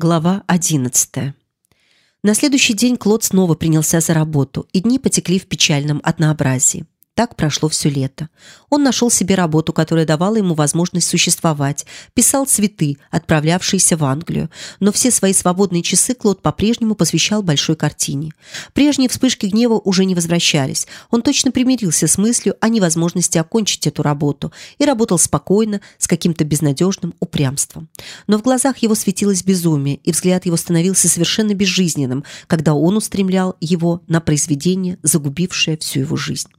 Глава 11. На следующий день Клод снова принялся за работу, и дни потекли в печальном однообразии. Так прошло все лето. Он нашел себе работу, которая давала ему возможность существовать, писал цветы, отправлявшиеся в Англию, но все свои свободные часы Клод по-прежнему посвящал большой картине. Прежние вспышки гнева уже не возвращались. Он точно примирился с мыслью о невозможности окончить эту работу и работал спокойно, с каким-то безнадежным упрямством. Но в глазах его светилось безумие, и взгляд его становился совершенно безжизненным, когда он устремлял его на произведение, загубившее всю его жизнь.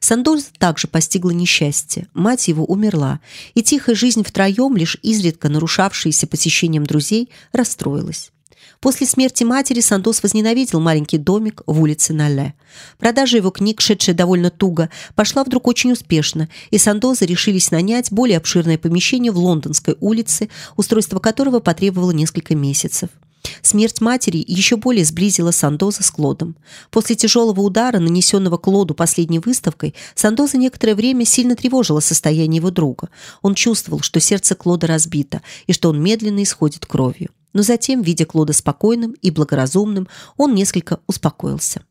Сандоза также постигло несчастье. Мать его умерла, и тихая жизнь втроем, лишь изредка нарушавшаяся посещением друзей, расстроилась. После смерти матери Сандос возненавидел маленький домик в улице Нале. Продажа его книг, шедшая довольно туго, пошла вдруг очень успешно, и Сандозы решились нанять более обширное помещение в Лондонской улице, устройство которого потребовало несколько месяцев. Смерть матери еще более сблизила Сандоза с Клодом. После тяжелого удара, нанесенного Клоду последней выставкой, Сандоза некоторое время сильно тревожило состояние его друга. Он чувствовал, что сердце Клода разбито и что он медленно исходит кровью. Но затем, видя Клода спокойным и благоразумным, он несколько успокоился.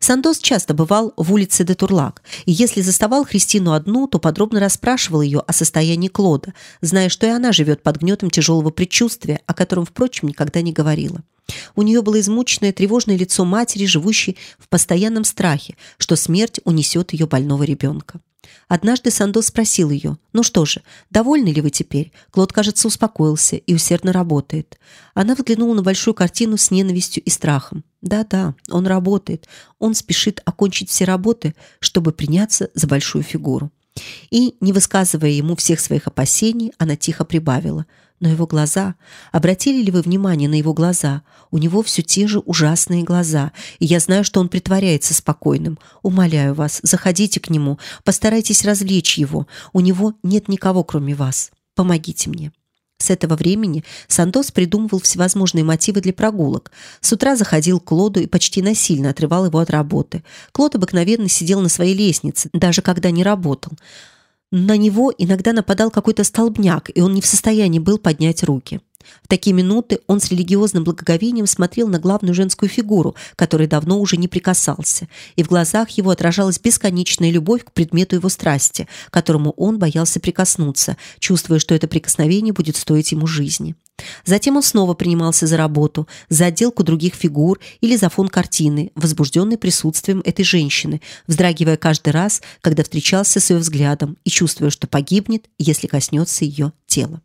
Сандос часто бывал в улице де Турлак, и если заставал Христину одну, то подробно расспрашивал ее о состоянии Клода, зная, что и она живет под гнетом тяжелого предчувствия, о котором, впрочем, никогда не говорила. У нее было измученное, тревожное лицо матери, живущей в постоянном страхе, что смерть унесет ее больного ребенка. Однажды Сандос спросил ее, «Ну что же, довольны ли вы теперь?» Клод, кажется, успокоился и усердно работает. Она взглянула на большую картину с ненавистью и страхом. Да-да, он работает. Он спешит окончить все работы, чтобы приняться за большую фигуру. И, не высказывая ему всех своих опасений, она тихо прибавила. Но его глаза... Обратили ли вы внимание на его глаза? У него все те же ужасные глаза, и я знаю, что он притворяется спокойным. Умоляю вас, заходите к нему, постарайтесь развлечь его. У него нет никого, кроме вас. Помогите мне. С этого времени Сандос придумывал всевозможные мотивы для прогулок. С утра заходил к Клоду и почти насильно отрывал его от работы. Клод обыкновенно сидел на своей лестнице, даже когда не работал. На него иногда нападал какой-то столбняк, и он не в состоянии был поднять руки. В такие минуты он с религиозным благоговением смотрел на главную женскую фигуру, которой давно уже не прикасался, и в глазах его отражалась бесконечная любовь к предмету его страсти, которому он боялся прикоснуться, чувствуя, что это прикосновение будет стоить ему жизни. Затем он снова принимался за работу, за отделку других фигур или за фон картины, возбужденный присутствием этой женщины, вздрагивая каждый раз, когда встречался с ее взглядом и чувствуя, что погибнет, если коснется ее тела.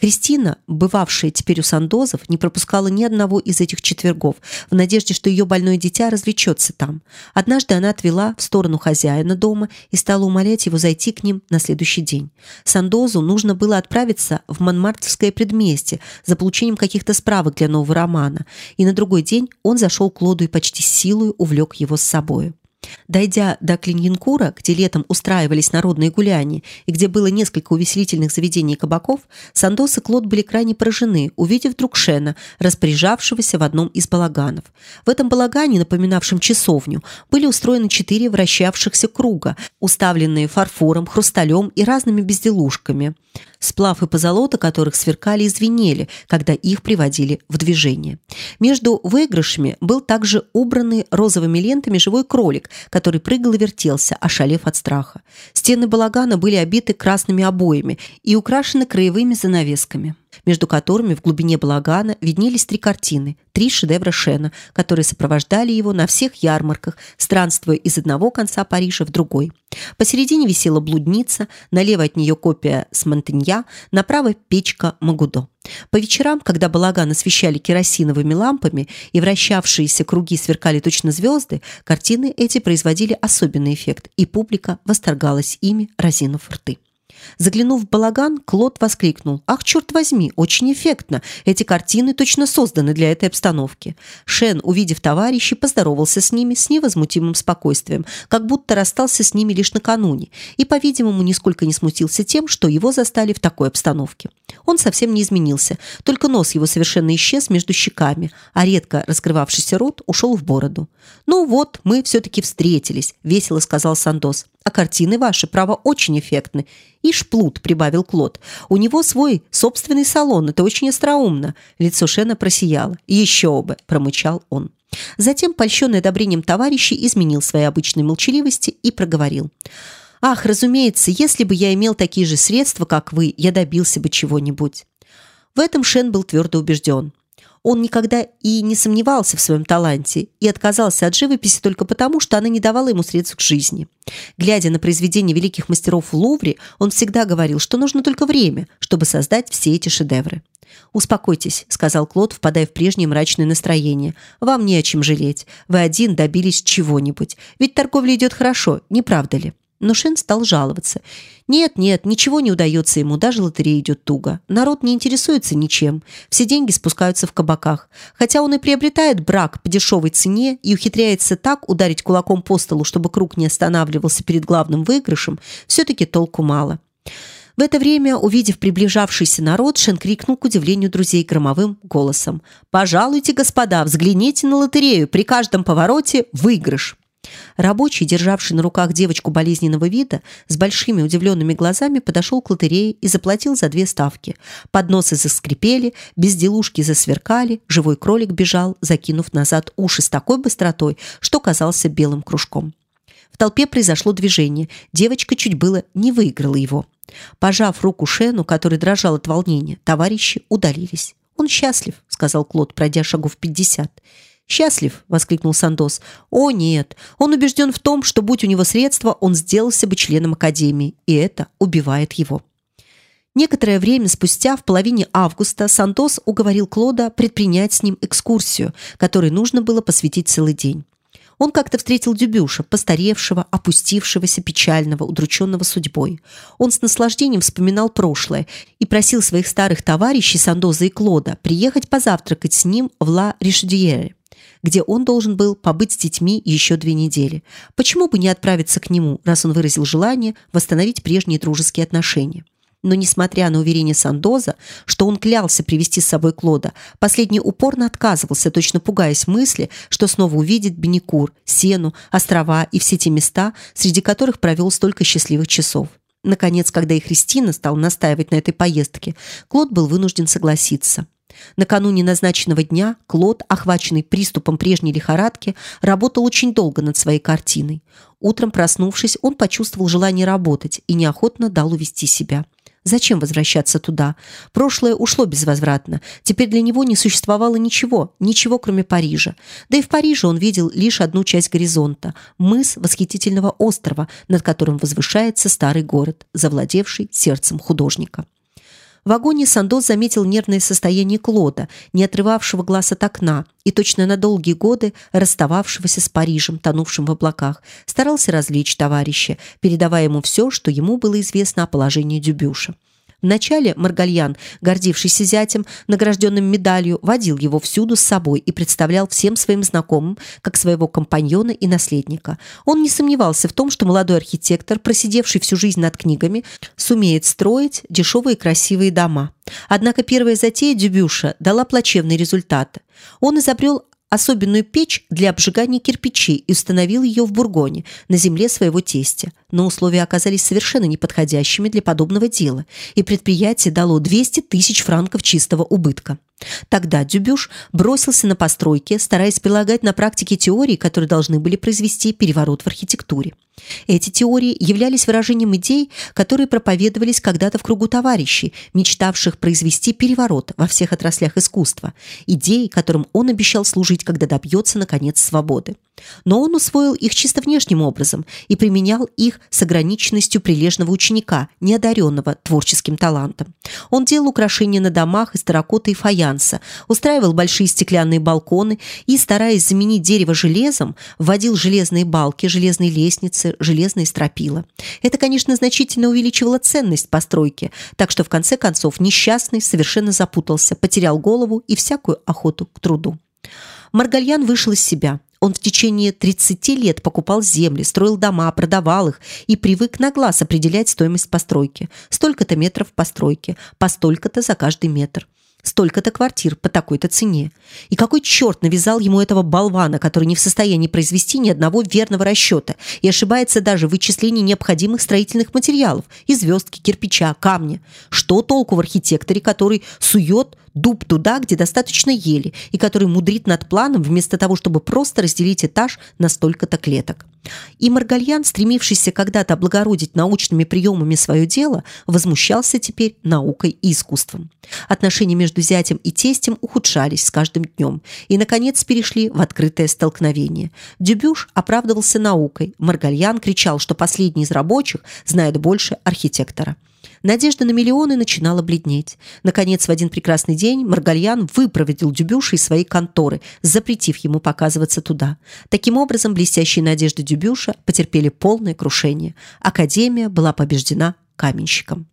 Христина, бывавшая теперь у Сандозов, не пропускала ни одного из этих четвергов, в надежде, что ее больное дитя развлечется там. Однажды она отвела в сторону хозяина дома и стала умолять его зайти к ним на следующий день. Сандозу нужно было отправиться в Монмартрское предместье за получением каких-то справок для нового романа, и на другой день он зашел к Лоду и почти силой увлек его с собой. Дойдя до Клиньенкура, где летом устраивались народные гуляния и где было несколько увеселительных заведений и кабаков, Сандос и Клод были крайне поражены, увидев вдруг Шена, распоряжавшегося в одном из балаганов. В этом балагане, напоминавшем часовню, были устроены четыре вращавшихся круга, уставленные фарфором, хрусталем и разными безделушками – сплав и позолота которых сверкали и звенели, когда их приводили в движение. Между выигрышами был также убранный розовыми лентами живой кролик, который прыгал и вертелся, ошалев от страха. Стены балагана были обиты красными обоями и украшены краевыми занавесками между которыми в глубине балагана виднелись три картины, три шедевра Шена, которые сопровождали его на всех ярмарках, странствуя из одного конца Парижа в другой. Посередине висела блудница, налево от нее копия с Монтенья, направо печка Магудо. По вечерам, когда балаган освещали керосиновыми лампами и вращавшиеся круги сверкали точно звезды, картины эти производили особенный эффект, и публика восторгалась ими, разинув рты. Заглянув в балаган, Клод воскликнул. «Ах, черт возьми, очень эффектно! Эти картины точно созданы для этой обстановки». Шен, увидев товарищей, поздоровался с ними с невозмутимым спокойствием, как будто расстался с ними лишь накануне, и, по-видимому, нисколько не смутился тем, что его застали в такой обстановке. Он совсем не изменился, только нос его совершенно исчез между щеками, а редко раскрывавшийся рот ушел в бороду. «Ну вот, мы все-таки встретились», — весело сказал Сандос. А картины ваши, право, очень эффектны. И шплут, прибавил Клод. У него свой собственный салон, это очень остроумно. Лицо Шена просияло. Еще бы, промычал он. Затем, польщенный одобрением товарищей, изменил своей обычной молчаливости и проговорил. «Ах, разумеется, если бы я имел такие же средства, как вы, я добился бы чего-нибудь». В этом Шен был твердо убежден. Он никогда и не сомневался в своем таланте и отказался от живописи только потому, что она не давала ему средств к жизни. Глядя на произведения великих мастеров в Лувре, он всегда говорил, что нужно только время, чтобы создать все эти шедевры. «Успокойтесь», — сказал Клод, впадая в прежнее мрачное настроение. «Вам не о чем жалеть. Вы один добились чего-нибудь. Ведь торговля идет хорошо, не правда ли?» Но Шен стал жаловаться. Нет, нет, ничего не удается ему, даже лотерея идет туго. Народ не интересуется ничем. Все деньги спускаются в кабаках. Хотя он и приобретает брак по дешевой цене и ухитряется так ударить кулаком по столу, чтобы круг не останавливался перед главным выигрышем, все-таки толку мало. В это время, увидев приближавшийся народ, Шен крикнул к удивлению друзей громовым голосом. «Пожалуйте, господа, взгляните на лотерею. При каждом повороте выигрыш». Рабочий, державший на руках девочку болезненного вида, с большими удивленными глазами подошел к лотерее и заплатил за две ставки. Подносы заскрипели, безделушки засверкали, живой кролик бежал, закинув назад уши с такой быстротой, что казался белым кружком. В толпе произошло движение. Девочка чуть было не выиграла его. Пожав руку Шену, который дрожал от волнения, товарищи удалились. «Он счастлив», — сказал Клод, пройдя шагов пятьдесят. «Счастлив!» – воскликнул Сандос. «О, нет! Он убежден в том, что, будь у него средства, он сделался бы членом Академии, и это убивает его». Некоторое время спустя, в половине августа, Сантос уговорил Клода предпринять с ним экскурсию, которой нужно было посвятить целый день. Он как-то встретил Дюбюша, постаревшего, опустившегося, печального, удрученного судьбой. Он с наслаждением вспоминал прошлое и просил своих старых товарищей Сандоза и Клода приехать позавтракать с ним в Ла Ришдьере где он должен был побыть с детьми еще две недели. Почему бы не отправиться к нему, раз он выразил желание восстановить прежние дружеские отношения? Но, несмотря на уверение Сандоза, что он клялся привести с собой Клода, последний упорно отказывался, точно пугаясь мысли, что снова увидит Беникур, Сену, острова и все те места, среди которых провел столько счастливых часов. Наконец, когда и Христина стала настаивать на этой поездке, Клод был вынужден согласиться. Накануне назначенного дня Клод, охваченный приступом прежней лихорадки, работал очень долго над своей картиной. Утром, проснувшись, он почувствовал желание работать и неохотно дал увести себя. Зачем возвращаться туда? Прошлое ушло безвозвратно. Теперь для него не существовало ничего, ничего, кроме Парижа. Да и в Париже он видел лишь одну часть горизонта – мыс восхитительного острова, над которым возвышается старый город, завладевший сердцем художника. В вагоне Сандос заметил нервное состояние Клода, не отрывавшего глаз от окна и точно на долгие годы расстававшегося с Парижем, тонувшим в облаках, старался развлечь товарища, передавая ему все, что ему было известно о положении Дюбюша. Вначале Маргальян, гордившийся зятем, награжденным медалью, водил его всюду с собой и представлял всем своим знакомым как своего компаньона и наследника. Он не сомневался в том, что молодой архитектор, просидевший всю жизнь над книгами, сумеет строить дешевые красивые дома. Однако первая затея Дюбюша дала плачевные результаты. Он изобрел особенную печь для обжигания кирпичей и установил ее в Бургоне, на земле своего тестя. Но условия оказались совершенно неподходящими для подобного дела, и предприятие дало 200 тысяч франков чистого убытка. Тогда Дюбюш бросился на постройки, стараясь прилагать на практике теории, которые должны были произвести переворот в архитектуре. Эти теории являлись выражением идей, которые проповедовались когда-то в кругу товарищей, мечтавших произвести переворот во всех отраслях искусства, идеи, которым он обещал служить, когда добьется, наконец, свободы. Но он усвоил их чисто внешним образом и применял их с ограниченностью прилежного ученика, неодаренного творческим талантом. Он делал украшения на домах из терракоты и фаянса, устраивал большие стеклянные балконы и, стараясь заменить дерево железом, вводил железные балки, железные лестницы, железные стропила. Это, конечно, значительно увеличивало ценность постройки, так что в конце концов несчастный совершенно запутался, потерял голову и всякую охоту к труду. Маргальян вышел из себя. Он в течение 30 лет покупал земли, строил дома, продавал их и привык на глаз определять стоимость постройки. Столько-то метров постройки, по столько-то за каждый метр. Столько-то квартир по такой-то цене. И какой черт навязал ему этого болвана, который не в состоянии произвести ни одного верного расчета и ошибается даже в вычислении необходимых строительных материалов и звездки, кирпича, камня? Что толку в архитекторе, который сует дуб туда, где достаточно ели, и который мудрит над планом вместо того, чтобы просто разделить этаж на столько-то клеток. И Маргальян, стремившийся когда-то облагородить научными приемами свое дело, возмущался теперь наукой и искусством. Отношения между зятем и тестем ухудшались с каждым днем и, наконец, перешли в открытое столкновение. Дюбюш оправдывался наукой, Маргальян кричал, что последний из рабочих знает больше архитектора. Надежда на миллионы начинала бледнеть. Наконец, в один прекрасный день Маргальян выпроводил Дюбюша из своей конторы, запретив ему показываться туда. Таким образом, блестящие надежды Дюбюша потерпели полное крушение. Академия была побеждена каменщиком.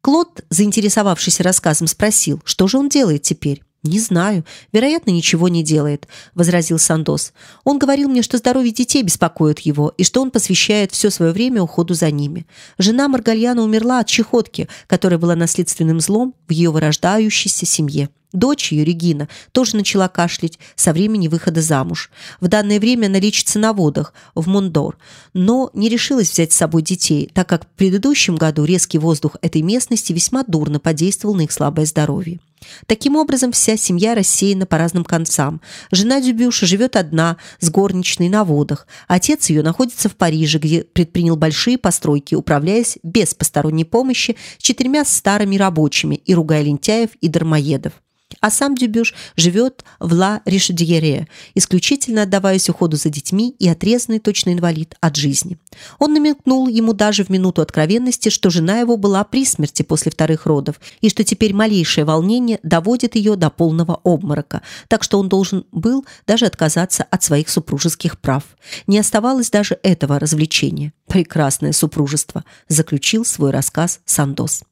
Клод, заинтересовавшийся рассказом, спросил, что же он делает теперь. «Не знаю. Вероятно, ничего не делает», – возразил Сандос. «Он говорил мне, что здоровье детей беспокоит его и что он посвящает все свое время уходу за ними. Жена Маргальяна умерла от чехотки, которая была наследственным злом в ее вырождающейся семье. Дочь ее, Регина, тоже начала кашлять со времени выхода замуж. В данное время она лечится на водах в Мондор, но не решилась взять с собой детей, так как в предыдущем году резкий воздух этой местности весьма дурно подействовал на их слабое здоровье. Таким образом, вся семья рассеяна по разным концам. Жена Дюбюша живет одна, с горничной на водах. Отец ее находится в Париже, где предпринял большие постройки, управляясь без посторонней помощи четырьмя старыми рабочими и ругая лентяев и дармоедов а сам Дюбюш живет в Ла Ришдьере, исключительно отдаваясь уходу за детьми и отрезанный точно инвалид от жизни. Он намекнул ему даже в минуту откровенности, что жена его была при смерти после вторых родов и что теперь малейшее волнение доводит ее до полного обморока, так что он должен был даже отказаться от своих супружеских прав. Не оставалось даже этого развлечения. Прекрасное супружество, заключил свой рассказ Сандос.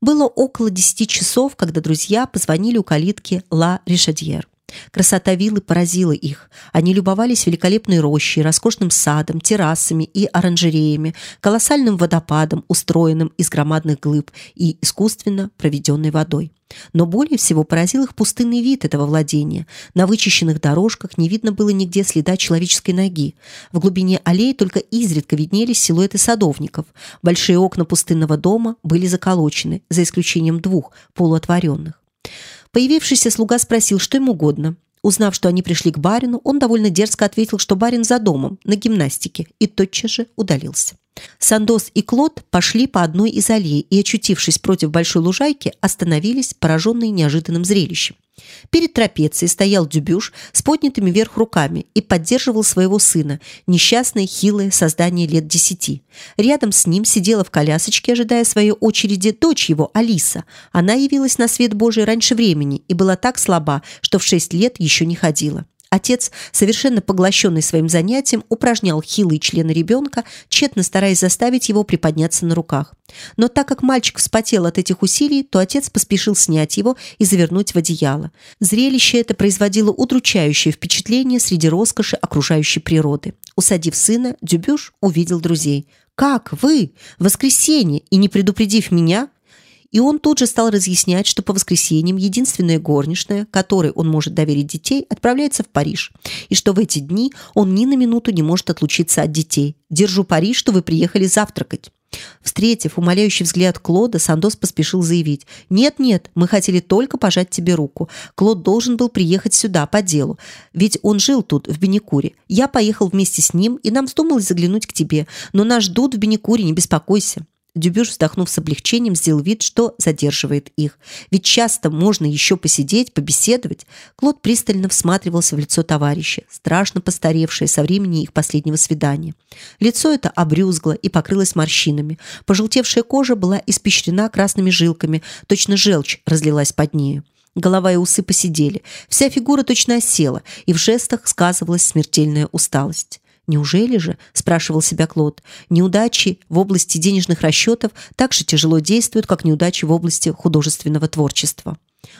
Было около десяти часов, когда друзья позвонили у калитки Ла Ришадьер. Красота виллы поразила их. Они любовались великолепной рощей, роскошным садом, террасами и оранжереями, колоссальным водопадом, устроенным из громадных глыб и искусственно проведенной водой. Но более всего поразил их пустынный вид этого владения. На вычищенных дорожках не видно было нигде следа человеческой ноги. В глубине аллеи только изредка виднелись силуэты садовников. Большие окна пустынного дома были заколочены, за исключением двух полуотворенных. Появившийся слуга спросил, что ему угодно. Узнав, что они пришли к барину, он довольно дерзко ответил, что барин за домом, на гимнастике, и тотчас же удалился. Сандос и Клод пошли по одной из аллей и, очутившись против большой лужайки, остановились, пораженные неожиданным зрелищем. Перед трапецией стоял Дюбюш с поднятыми вверх руками и поддерживал своего сына, несчастное хилое создание лет десяти. Рядом с ним сидела в колясочке, ожидая своей очереди, дочь его, Алиса. Она явилась на свет Божий раньше времени и была так слаба, что в шесть лет еще не ходила. Отец, совершенно поглощенный своим занятием, упражнял хилые члены ребенка, тщетно стараясь заставить его приподняться на руках. Но так как мальчик вспотел от этих усилий, то отец поспешил снять его и завернуть в одеяло. Зрелище это производило удручающее впечатление среди роскоши окружающей природы. Усадив сына, Дюбюш увидел друзей. «Как вы? Воскресенье! И не предупредив меня?» И он тут же стал разъяснять, что по воскресеньям единственная горничная, которой он может доверить детей, отправляется в Париж, и что в эти дни он ни на минуту не может отлучиться от детей. «Держу пари, что вы приехали завтракать». Встретив умоляющий взгляд Клода, Сандос поспешил заявить. «Нет-нет, мы хотели только пожать тебе руку. Клод должен был приехать сюда по делу, ведь он жил тут, в Беникуре. Я поехал вместе с ним, и нам вздумалось заглянуть к тебе. Но нас ждут в Беникуре, не беспокойся». Дюбюш, вздохнув с облегчением, сделал вид, что задерживает их. Ведь часто можно еще посидеть, побеседовать. Клод пристально всматривался в лицо товарища, страшно постаревшее со времени их последнего свидания. Лицо это обрюзгло и покрылось морщинами. Пожелтевшая кожа была испещрена красными жилками, точно желчь разлилась под нею. Голова и усы посидели. Вся фигура точно осела, и в жестах сказывалась смертельная усталость. Неужели же, спрашивал себя Клод, неудачи в области денежных расчетов так же тяжело действуют, как неудачи в области художественного творчества?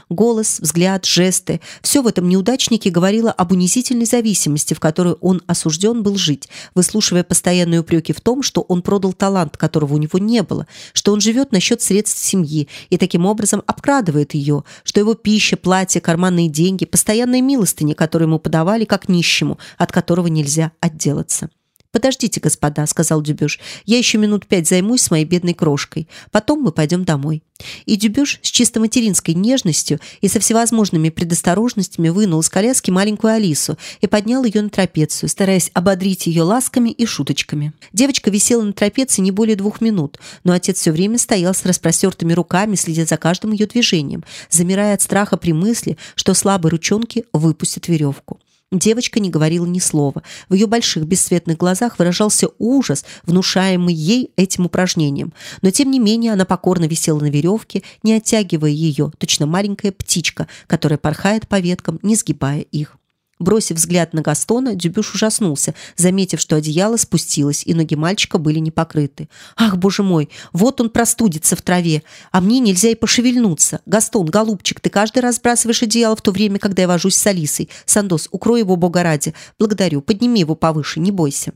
Голос, взгляд, жесты – все в этом неудачнике говорило об унизительной зависимости, в которой он осужден был жить, выслушивая постоянные упреки в том, что он продал талант, которого у него не было, что он живет на счет средств семьи и таким образом обкрадывает ее, что его пища, платье, карманные деньги – постоянные милостыни, которые ему подавали как нищему, от которого нельзя отделаться. «Подождите, господа», — сказал Дюбюш. «Я еще минут пять займусь с моей бедной крошкой. Потом мы пойдем домой». И Дюбюш с чисто материнской нежностью и со всевозможными предосторожностями вынул из коляски маленькую Алису и поднял ее на трапецию, стараясь ободрить ее ласками и шуточками. Девочка висела на трапеции не более двух минут, но отец все время стоял с распростертыми руками, следя за каждым ее движением, замирая от страха при мысли, что слабые ручонки выпустят веревку. Девочка не говорила ни слова. В ее больших бесцветных глазах выражался ужас, внушаемый ей этим упражнением. Но тем не менее она покорно висела на веревке, не оттягивая ее, точно маленькая птичка, которая порхает по веткам, не сгибая их. Бросив взгляд на Гастона, Дюбюш ужаснулся, заметив, что одеяло спустилось, и ноги мальчика были не покрыты. «Ах, боже мой, вот он простудится в траве, а мне нельзя и пошевельнуться. Гастон, голубчик, ты каждый раз сбрасываешь одеяло в то время, когда я вожусь с Алисой. Сандос, укрой его, бога ради. Благодарю, подними его повыше, не бойся».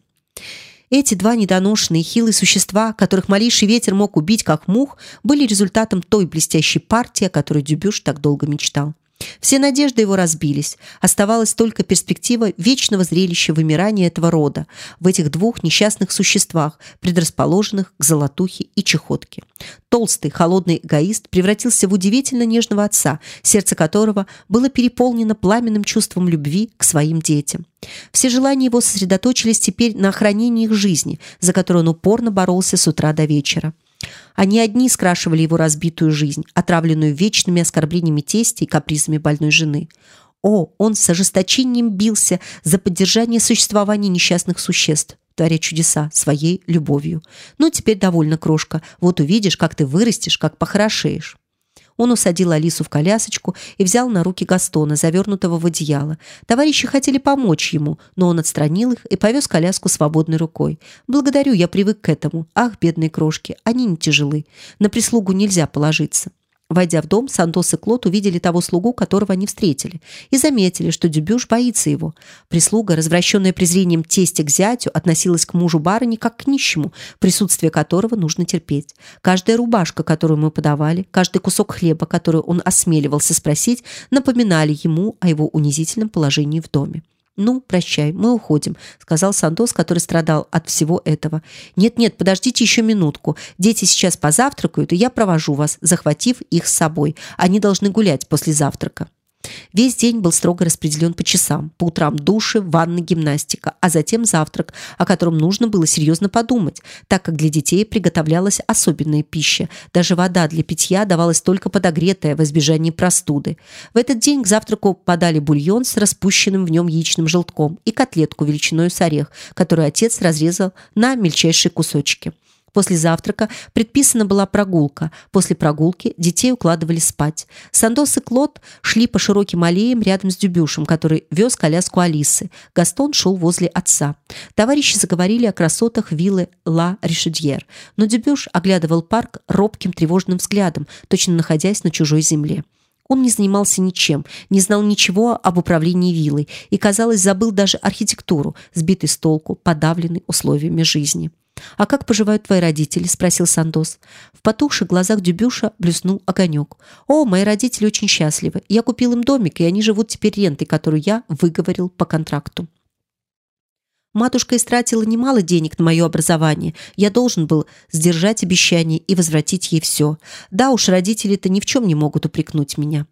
Эти два недоношенные хилые существа, которых малейший ветер мог убить, как мух, были результатом той блестящей партии, о которой Дюбюш так долго мечтал. Все надежды его разбились. Оставалась только перспектива вечного зрелища вымирания этого рода в этих двух несчастных существах, предрасположенных к золотухе и чехотке. Толстый, холодный эгоист превратился в удивительно нежного отца, сердце которого было переполнено пламенным чувством любви к своим детям. Все желания его сосредоточились теперь на охранении их жизни, за которую он упорно боролся с утра до вечера. Они одни скрашивали его разбитую жизнь, отравленную вечными оскорблениями тестя и капризами больной жены. О, он с ожесточением бился за поддержание существования несчастных существ, творя чудеса своей любовью. Ну, теперь довольно, крошка. Вот увидишь, как ты вырастешь, как похорошеешь. Он усадил Алису в колясочку и взял на руки Гастона, завернутого в одеяло. Товарищи хотели помочь ему, но он отстранил их и повез коляску свободной рукой. «Благодарю, я привык к этому. Ах, бедные крошки, они не тяжелы. На прислугу нельзя положиться». Войдя в дом, Сантос и Клод увидели того слугу, которого они встретили, и заметили, что Дюбюш боится его. Прислуга, развращенная презрением тестя к зятю, относилась к мужу барыни как к нищему, присутствие которого нужно терпеть. Каждая рубашка, которую мы подавали, каждый кусок хлеба, который он осмеливался спросить, напоминали ему о его унизительном положении в доме. «Ну, прощай, мы уходим», — сказал Сандос, который страдал от всего этого. «Нет-нет, подождите еще минутку. Дети сейчас позавтракают, и я провожу вас, захватив их с собой. Они должны гулять после завтрака». Весь день был строго распределен по часам. По утрам души, ванна, гимнастика, а затем завтрак, о котором нужно было серьезно подумать, так как для детей приготовлялась особенная пища. Даже вода для питья давалась только подогретая в избежании простуды. В этот день к завтраку подали бульон с распущенным в нем яичным желтком и котлетку величиной с орех, которую отец разрезал на мельчайшие кусочки. После завтрака предписана была прогулка. После прогулки детей укладывали спать. Сандос и Клод шли по широким аллеям рядом с Дюбюшем, который вез коляску Алисы. Гастон шел возле отца. Товарищи заговорили о красотах виллы Ла Ришедьер, но Дюбюш оглядывал парк робким тревожным взглядом, точно находясь на чужой земле. Он не занимался ничем, не знал ничего об управлении виллой и, казалось, забыл даже архитектуру, сбитый с толку, подавленный условиями жизни. «А как поживают твои родители?» – спросил Сандос. В потухших глазах Дюбюша блеснул огонек. «О, мои родители очень счастливы. Я купил им домик, и они живут теперь рентой, которую я выговорил по контракту». Матушка истратила немало денег на мое образование. Я должен был сдержать обещание и возвратить ей все. Да уж, родители-то ни в чем не могут упрекнуть меня.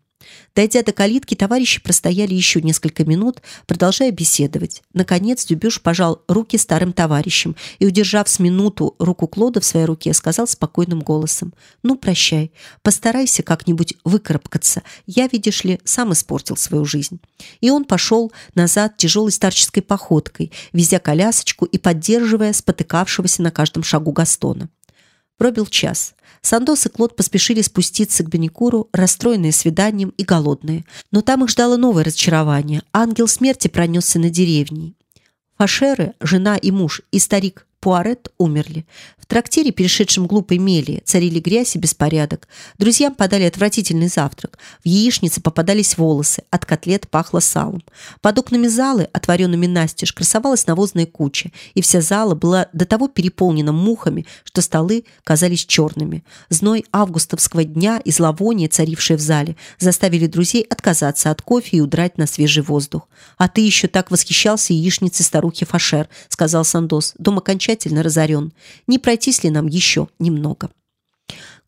Дойдя до калитки, товарищи простояли еще несколько минут, продолжая беседовать. Наконец Дюбюш пожал руки старым товарищам и, удержав с минуту руку Клода в своей руке, сказал спокойным голосом: "Ну, прощай. Постарайся как-нибудь выкарабкаться. Я, видишь ли, сам испортил свою жизнь". И он пошел назад тяжелой старческой походкой, везя колясочку и поддерживая спотыкавшегося на каждом шагу Гастона. Пробил час. Сандос и Клод поспешили спуститься к Беникуру, расстроенные свиданием и голодные. Но там их ждало новое разочарование. Ангел смерти пронесся на деревне. Фашеры, жена и муж, и старик Пуарет умерли. В трактире, перешедшем глупой мели, царили грязь и беспорядок. Друзьям подали отвратительный завтрак. В яичнице попадались волосы, от котлет пахло салом. Под окнами залы, отворенными настежь, красовалась навозная куча, и вся зала была до того переполнена мухами, что столы казались черными. Зной августовского дня и зловоние, царившее в зале, заставили друзей отказаться от кофе и удрать на свежий воздух. «А ты еще так восхищался яичницей старухи Фашер», — сказал Сандос. «Дом окончательно разорен. Не пройтись ли нам еще немного?»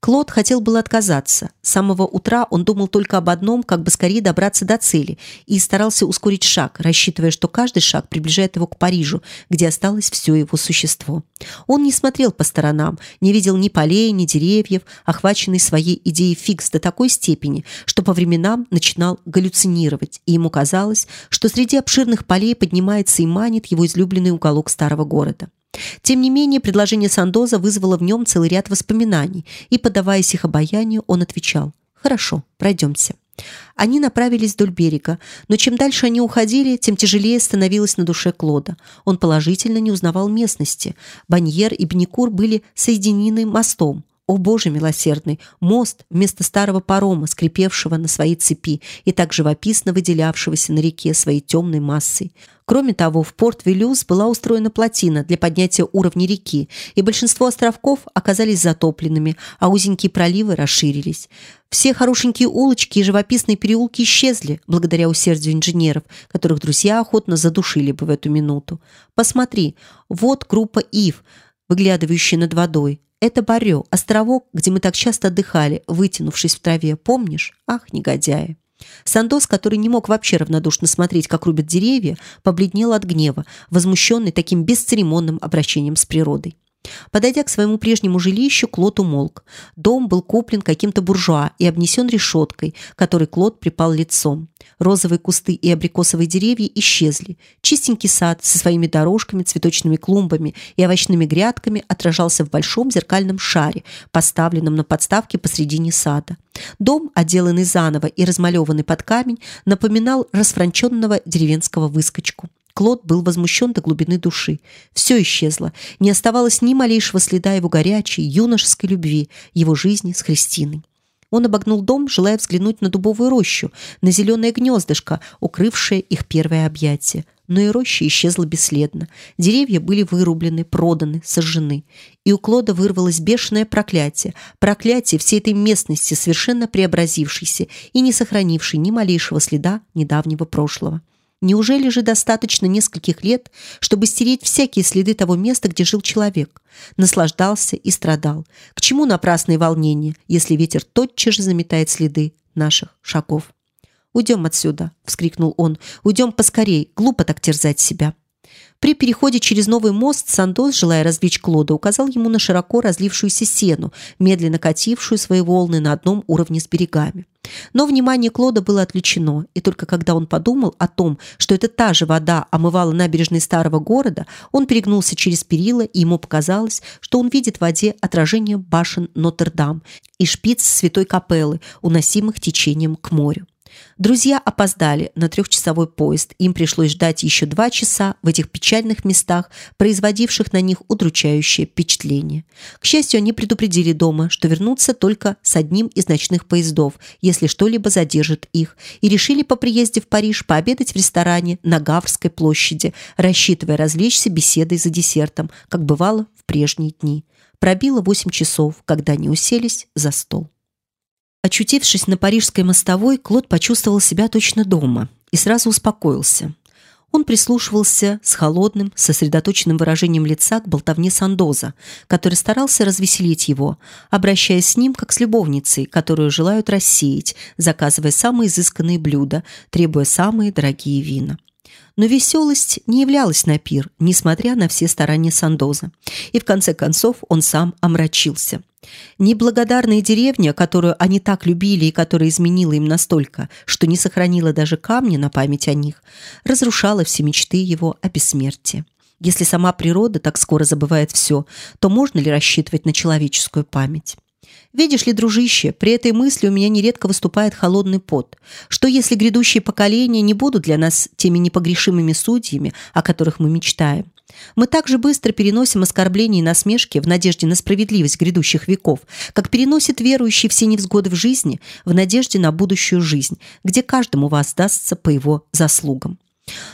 Клод хотел было отказаться. С самого утра он думал только об одном, как бы скорее добраться до цели, и старался ускорить шаг, рассчитывая, что каждый шаг приближает его к Парижу, где осталось все его существо. Он не смотрел по сторонам, не видел ни полей, ни деревьев, охваченный своей идеей фикс до такой степени, что по временам начинал галлюцинировать, и ему казалось, что среди обширных полей поднимается и манит его излюбленный уголок старого города. Тем не менее, предложение Сандоза вызвало в нем целый ряд воспоминаний, и, поддаваясь их обаянию, он отвечал «Хорошо, пройдемся». Они направились вдоль берега, но чем дальше они уходили, тем тяжелее становилось на душе Клода. Он положительно не узнавал местности. Баньер и Бникур были соединены мостом. О, Боже милосердный! Мост вместо старого парома, скрипевшего на своей цепи и так живописно выделявшегося на реке своей темной массой. Кроме того, в порт Вилюс была устроена плотина для поднятия уровня реки, и большинство островков оказались затопленными, а узенькие проливы расширились. Все хорошенькие улочки и живописные переулки исчезли благодаря усердию инженеров, которых друзья охотно задушили бы в эту минуту. Посмотри, вот группа ив, выглядывающая над водой. Это Барё, островок, где мы так часто отдыхали, вытянувшись в траве. Помнишь? Ах, негодяи. Сандос, который не мог вообще равнодушно смотреть, как рубят деревья, побледнел от гнева, возмущенный таким бесцеремонным обращением с природой. Подойдя к своему прежнему жилищу, Клод умолк. Дом был куплен каким-то буржуа и обнесен решеткой, которой Клод припал лицом. Розовые кусты и абрикосовые деревья исчезли. Чистенький сад со своими дорожками, цветочными клумбами и овощными грядками отражался в большом зеркальном шаре, поставленном на подставке посредине сада. Дом, отделанный заново и размалеванный под камень, напоминал расфранченного деревенского выскочку. Клод был возмущен до глубины души. Все исчезло. Не оставалось ни малейшего следа его горячей, юношеской любви, его жизни с Христиной. Он обогнул дом, желая взглянуть на дубовую рощу, на зеленое гнездышко, укрывшее их первое объятие. Но и роща исчезла бесследно. Деревья были вырублены, проданы, сожжены. И у Клода вырвалось бешеное проклятие. Проклятие всей этой местности, совершенно преобразившейся и не сохранившей ни малейшего следа недавнего прошлого. Неужели же достаточно нескольких лет, чтобы стереть всякие следы того места, где жил человек, наслаждался и страдал? К чему напрасные волнения, если ветер тотчас же заметает следы наших шагов? «Уйдем отсюда!» — вскрикнул он. «Уйдем поскорей! Глупо так терзать себя!» При переходе через новый мост Сандос, желая развлечь Клода, указал ему на широко разлившуюся сену, медленно катившую свои волны на одном уровне с берегами. Но внимание Клода было отвлечено, и только когда он подумал о том, что это та же вода омывала набережные старого города, он перегнулся через перила, и ему показалось, что он видит в воде отражение башен Нотр-Дам и шпиц святой капеллы, уносимых течением к морю. Друзья опоздали на трехчасовой поезд. Им пришлось ждать еще два часа в этих печальных местах, производивших на них удручающее впечатление. К счастью, они предупредили дома, что вернутся только с одним из ночных поездов, если что-либо задержит их, и решили по приезде в Париж пообедать в ресторане на Гаврской площади, рассчитывая развлечься беседой за десертом, как бывало в прежние дни. Пробило восемь часов, когда они уселись за стол. Очутившись на парижской мостовой, Клод почувствовал себя точно дома и сразу успокоился. Он прислушивался с холодным, сосредоточенным выражением лица к болтовне Сандоза, который старался развеселить его, обращаясь с ним как с любовницей, которую желают рассеять, заказывая самые изысканные блюда, требуя самые дорогие вина. Но веселость не являлась на пир, несмотря на все старания Сандоза. И в конце концов он сам омрачился. Неблагодарная деревня, которую они так любили и которая изменила им настолько, что не сохранила даже камни на память о них, разрушала все мечты его о бессмертии. Если сама природа так скоро забывает все, то можно ли рассчитывать на человеческую память? Видишь ли, дружище, при этой мысли у меня нередко выступает холодный пот. Что если грядущие поколения не будут для нас теми непогрешимыми судьями, о которых мы мечтаем? Мы так же быстро переносим оскорбления и насмешки в надежде на справедливость грядущих веков, как переносит верующий все невзгоды в жизни в надежде на будущую жизнь, где каждому воздастся по его заслугам.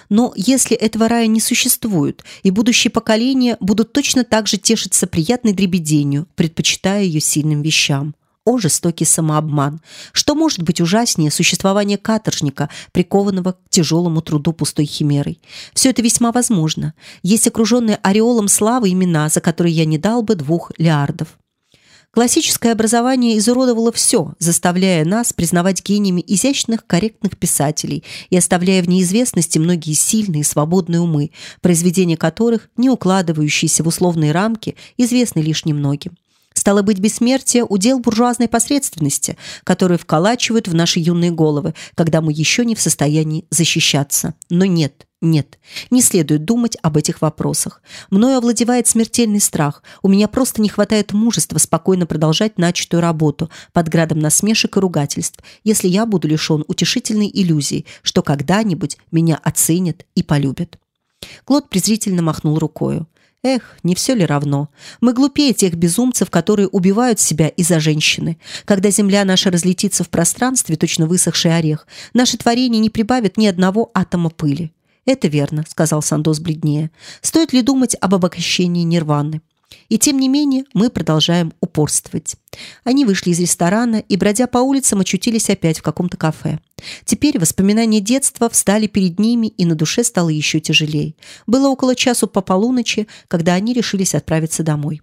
Но если этого рая не существует, и будущие поколения будут точно так же тешиться приятной дребеденью, предпочитая ее сильным вещам – о, жестокий самообман! Что может быть ужаснее существования каторжника, прикованного к тяжелому труду пустой химерой? Все это весьма возможно. Есть окруженные ореолом славы имена, за которые я не дал бы двух лиардов. Классическое образование изуродовало все, заставляя нас признавать гениями изящных, корректных писателей и оставляя в неизвестности многие сильные, свободные умы, произведения которых, не укладывающиеся в условные рамки, известны лишь немногим. Стало быть, бессмертие – удел буржуазной посредственности, которую вколачивают в наши юные головы, когда мы еще не в состоянии защищаться. Но нет, нет, не следует думать об этих вопросах. Мною овладевает смертельный страх. У меня просто не хватает мужества спокойно продолжать начатую работу под градом насмешек и ругательств, если я буду лишен утешительной иллюзии, что когда-нибудь меня оценят и полюбят. Клод презрительно махнул рукою. Эх, не все ли равно? Мы глупее тех безумцев, которые убивают себя из-за женщины. Когда земля наша разлетится в пространстве, точно высохший орех, наши творения не прибавят ни одного атома пыли. Это верно, сказал Сандос бледнее. Стоит ли думать об обогащении нирваны? И тем не менее мы продолжаем упорствовать. Они вышли из ресторана и, бродя по улицам, очутились опять в каком-то кафе. Теперь воспоминания детства встали перед ними, и на душе стало еще тяжелее. Было около часу по полуночи, когда они решились отправиться домой.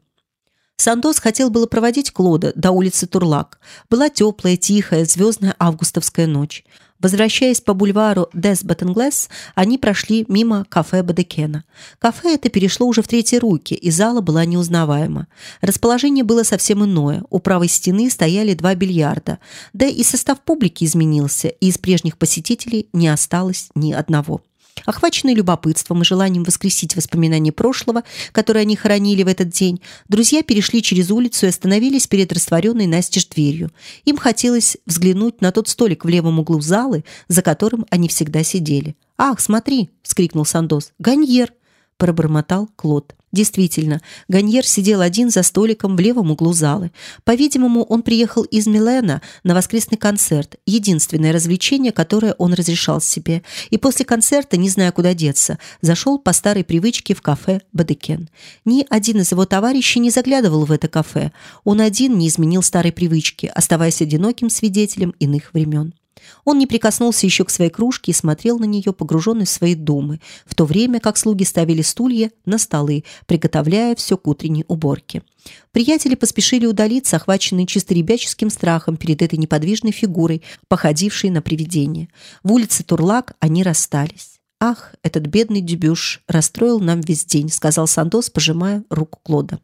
Сандос хотел было проводить Клода до улицы Турлак. Была теплая, тихая, звездная августовская ночь. Возвращаясь по бульвару Дес Баттенглесс, они прошли мимо кафе Бадекена. Кафе это перешло уже в третьи руки, и зала была неузнаваема. Расположение было совсем иное. У правой стены стояли два бильярда. Да и состав публики изменился, и из прежних посетителей не осталось ни одного. Охваченные любопытством и желанием воскресить воспоминания прошлого, которые они хоронили в этот день, друзья перешли через улицу и остановились перед растворенной настежь дверью. Им хотелось взглянуть на тот столик в левом углу залы, за которым они всегда сидели. «Ах, смотри!» – вскрикнул Сандос. «Ганьер!» – пробормотал Клод. Действительно, Ганьер сидел один за столиком в левом углу залы. По-видимому, он приехал из Милена на воскресный концерт, единственное развлечение, которое он разрешал себе. И после концерта, не зная, куда деться, зашел по старой привычке в кафе Бадекен. Ни один из его товарищей не заглядывал в это кафе. Он один не изменил старой привычки, оставаясь одиноким свидетелем иных времен. Он не прикоснулся еще к своей кружке и смотрел на нее, погруженный в свои думы, в то время как слуги ставили стулья на столы, приготовляя все к утренней уборке. Приятели поспешили удалиться, охваченные чисто ребяческим страхом перед этой неподвижной фигурой, походившей на привидение. В улице Турлак они расстались. «Ах, этот бедный Дюбюш расстроил нам весь день», — сказал Сандос, пожимая руку Клода.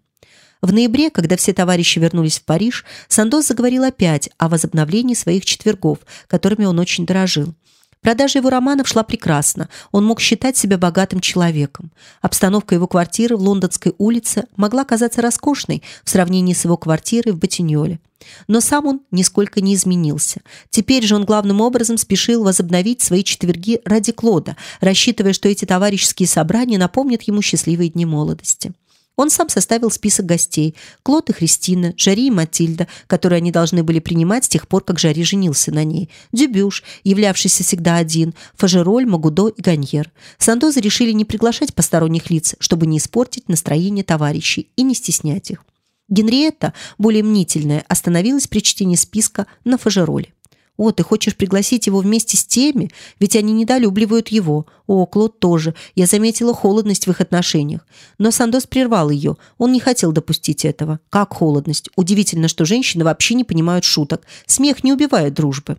В ноябре, когда все товарищи вернулись в Париж, Сандос заговорил опять о возобновлении своих четвергов, которыми он очень дорожил. Продажа его романов шла прекрасно. Он мог считать себя богатым человеком. Обстановка его квартиры в Лондонской улице могла казаться роскошной в сравнении с его квартирой в Ботиньоле. Но сам он нисколько не изменился. Теперь же он главным образом спешил возобновить свои четверги ради Клода, рассчитывая, что эти товарищеские собрания напомнят ему счастливые дни молодости. Он сам составил список гостей: Клод и Христина, Жари и Матильда, которые они должны были принимать с тех пор, как Жари женился на ней, Дюбюш, являвшийся всегда один, Фажероль, Магудо и Ганьер. Сандозы решили не приглашать посторонних лиц, чтобы не испортить настроение товарищей и не стеснять их. Генриетта, более мнительная, остановилась при чтении списка на Фажероле. О, ты хочешь пригласить его вместе с теми? Ведь они недолюбливают его. О, Клод тоже. Я заметила холодность в их отношениях. Но Сандос прервал ее. Он не хотел допустить этого. Как холодность? Удивительно, что женщины вообще не понимают шуток. Смех не убивает дружбы.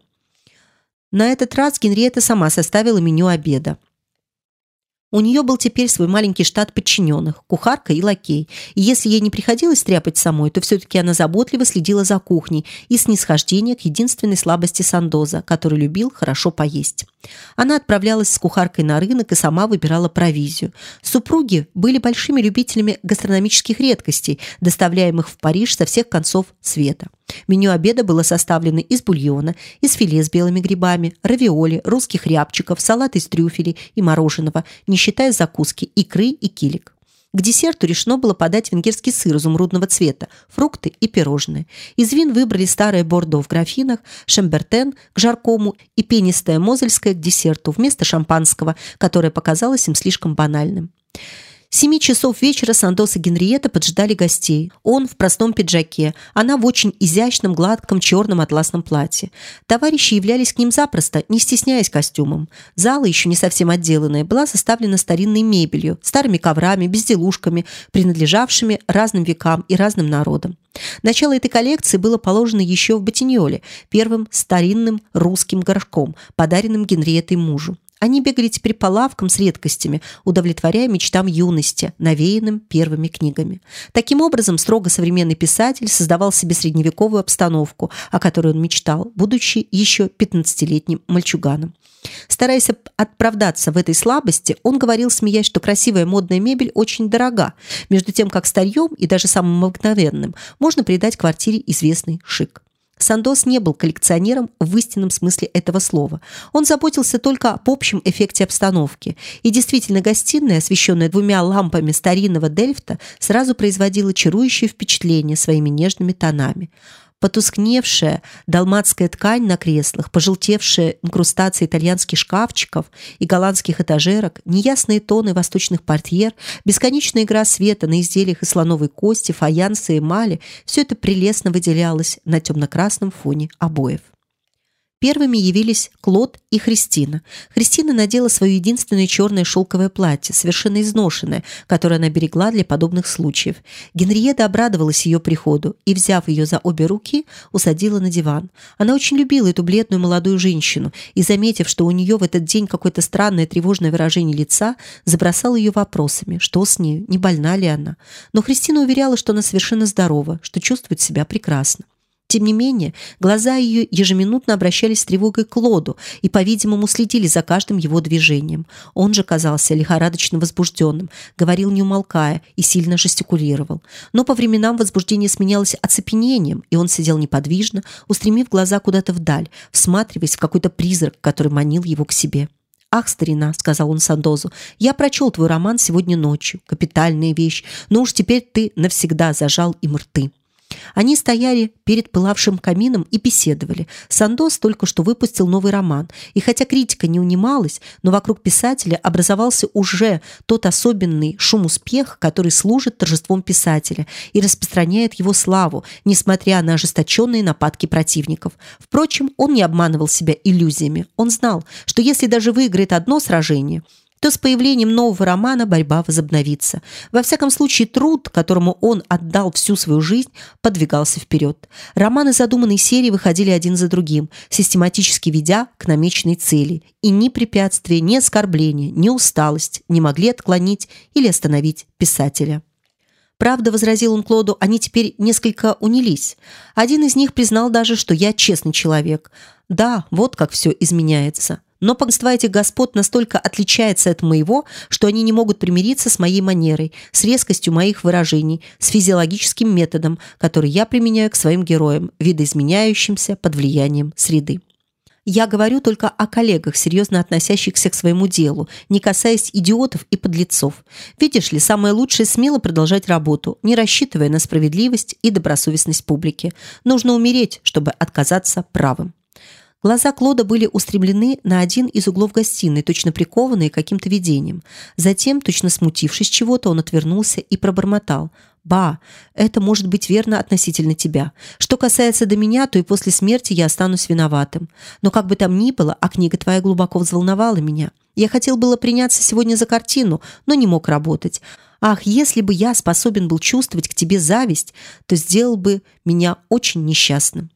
На этот раз Генриетта сама составила меню обеда. У нее был теперь свой маленький штат подчиненных, кухарка и лакей. И если ей не приходилось стряпать самой, то все-таки она заботливо следила за кухней и снисхождение к единственной слабости Сандоза, который любил хорошо поесть. Она отправлялась с кухаркой на рынок и сама выбирала провизию. Супруги были большими любителями гастрономических редкостей, доставляемых в Париж со всех концов света. Меню обеда было составлено из бульона, из филе с белыми грибами, равиоли, русских рябчиков, салат из трюфелей и мороженого, не считая закуски, икры и килик. К десерту решено было подать венгерский сыр изумрудного цвета, фрукты и пирожные. Из вин выбрали старое бордо в графинах, шамбертен к жаркому и пенистое мозельское к десерту вместо шампанского, которое показалось им слишком банальным семи часов вечера Сандос и Генриетта поджидали гостей. Он в простом пиджаке, она в очень изящном, гладком, черном атласном платье. Товарищи являлись к ним запросто, не стесняясь костюмом. Зала, еще не совсем отделанная, была составлена старинной мебелью, старыми коврами, безделушками, принадлежавшими разным векам и разным народам. Начало этой коллекции было положено еще в Ботиньоле, первым старинным русским горшком, подаренным Генриеттой мужу. Они бегали теперь по лавкам с редкостями, удовлетворяя мечтам юности, навеянным первыми книгами. Таким образом, строго современный писатель создавал себе средневековую обстановку, о которой он мечтал, будучи еще 15-летним мальчуганом. Стараясь оправдаться в этой слабости, он говорил, смеясь, что красивая модная мебель очень дорога, между тем как старьем и даже самым обыкновенным можно придать квартире известный шик. Сандос не был коллекционером в истинном смысле этого слова. Он заботился только об общем эффекте обстановки. И действительно, гостиная, освещенная двумя лампами старинного Дельфта, сразу производила чарующее впечатление своими нежными тонами потускневшая далматская ткань на креслах, пожелтевшая инкрустация итальянских шкафчиков и голландских этажерок, неясные тоны восточных портьер, бесконечная игра света на изделиях из слоновой кости, фаянса и эмали – все это прелестно выделялось на темно-красном фоне обоев. Первыми явились Клод и Христина. Христина надела свое единственное черное шелковое платье, совершенно изношенное, которое она берегла для подобных случаев. Генриетта обрадовалась ее приходу и, взяв ее за обе руки, усадила на диван. Она очень любила эту бледную молодую женщину и, заметив, что у нее в этот день какое-то странное тревожное выражение лица, забросала ее вопросами, что с ней, не больна ли она. Но Христина уверяла, что она совершенно здорова, что чувствует себя прекрасно. Тем не менее, глаза ее ежеминутно обращались с тревогой к Лоду и, по-видимому, следили за каждым его движением. Он же казался лихорадочно возбужденным, говорил не умолкая и сильно жестикулировал. Но по временам возбуждение сменялось оцепенением, и он сидел неподвижно, устремив глаза куда-то вдаль, всматриваясь в какой-то призрак, который манил его к себе. «Ах, старина», — сказал он Сандозу, — «я прочел твой роман сегодня ночью. Капитальная вещь, но уж теперь ты навсегда зажал им рты». Они стояли перед пылавшим камином и беседовали. Сандос только что выпустил новый роман, и хотя критика не унималась, но вокруг писателя образовался уже тот особенный шум-успех, который служит торжеством писателя и распространяет его славу, несмотря на ожесточенные нападки противников. Впрочем, он не обманывал себя иллюзиями. Он знал, что если даже выиграет одно сражение – то с появлением нового романа борьба возобновится. Во всяком случае, труд, которому он отдал всю свою жизнь, подвигался вперед. Романы задуманной серии выходили один за другим, систематически ведя к намеченной цели, и ни препятствия, ни оскорбления, ни усталость не могли отклонить или остановить писателя. Правда, возразил он Клоду, они теперь несколько унились. Один из них признал даже, что я честный человек. Да, вот как все изменяется но погонство этих господ настолько отличается от моего, что они не могут примириться с моей манерой, с резкостью моих выражений, с физиологическим методом, который я применяю к своим героям, видоизменяющимся под влиянием среды. Я говорю только о коллегах, серьезно относящихся к своему делу, не касаясь идиотов и подлецов. Видишь ли, самое лучшее смело продолжать работу, не рассчитывая на справедливость и добросовестность публики. Нужно умереть, чтобы отказаться правым. Глаза Клода были устремлены на один из углов гостиной, точно прикованные каким-то видением. Затем, точно смутившись чего-то, он отвернулся и пробормотал: "Ба, это может быть верно относительно тебя. Что касается до меня, то и после смерти я останусь виноватым. Но как бы там ни было, а книга твоя глубоко взволновала меня. Я хотел было приняться сегодня за картину, но не мог работать. Ах, если бы я способен был чувствовать к тебе зависть, то сделал бы меня очень несчастным.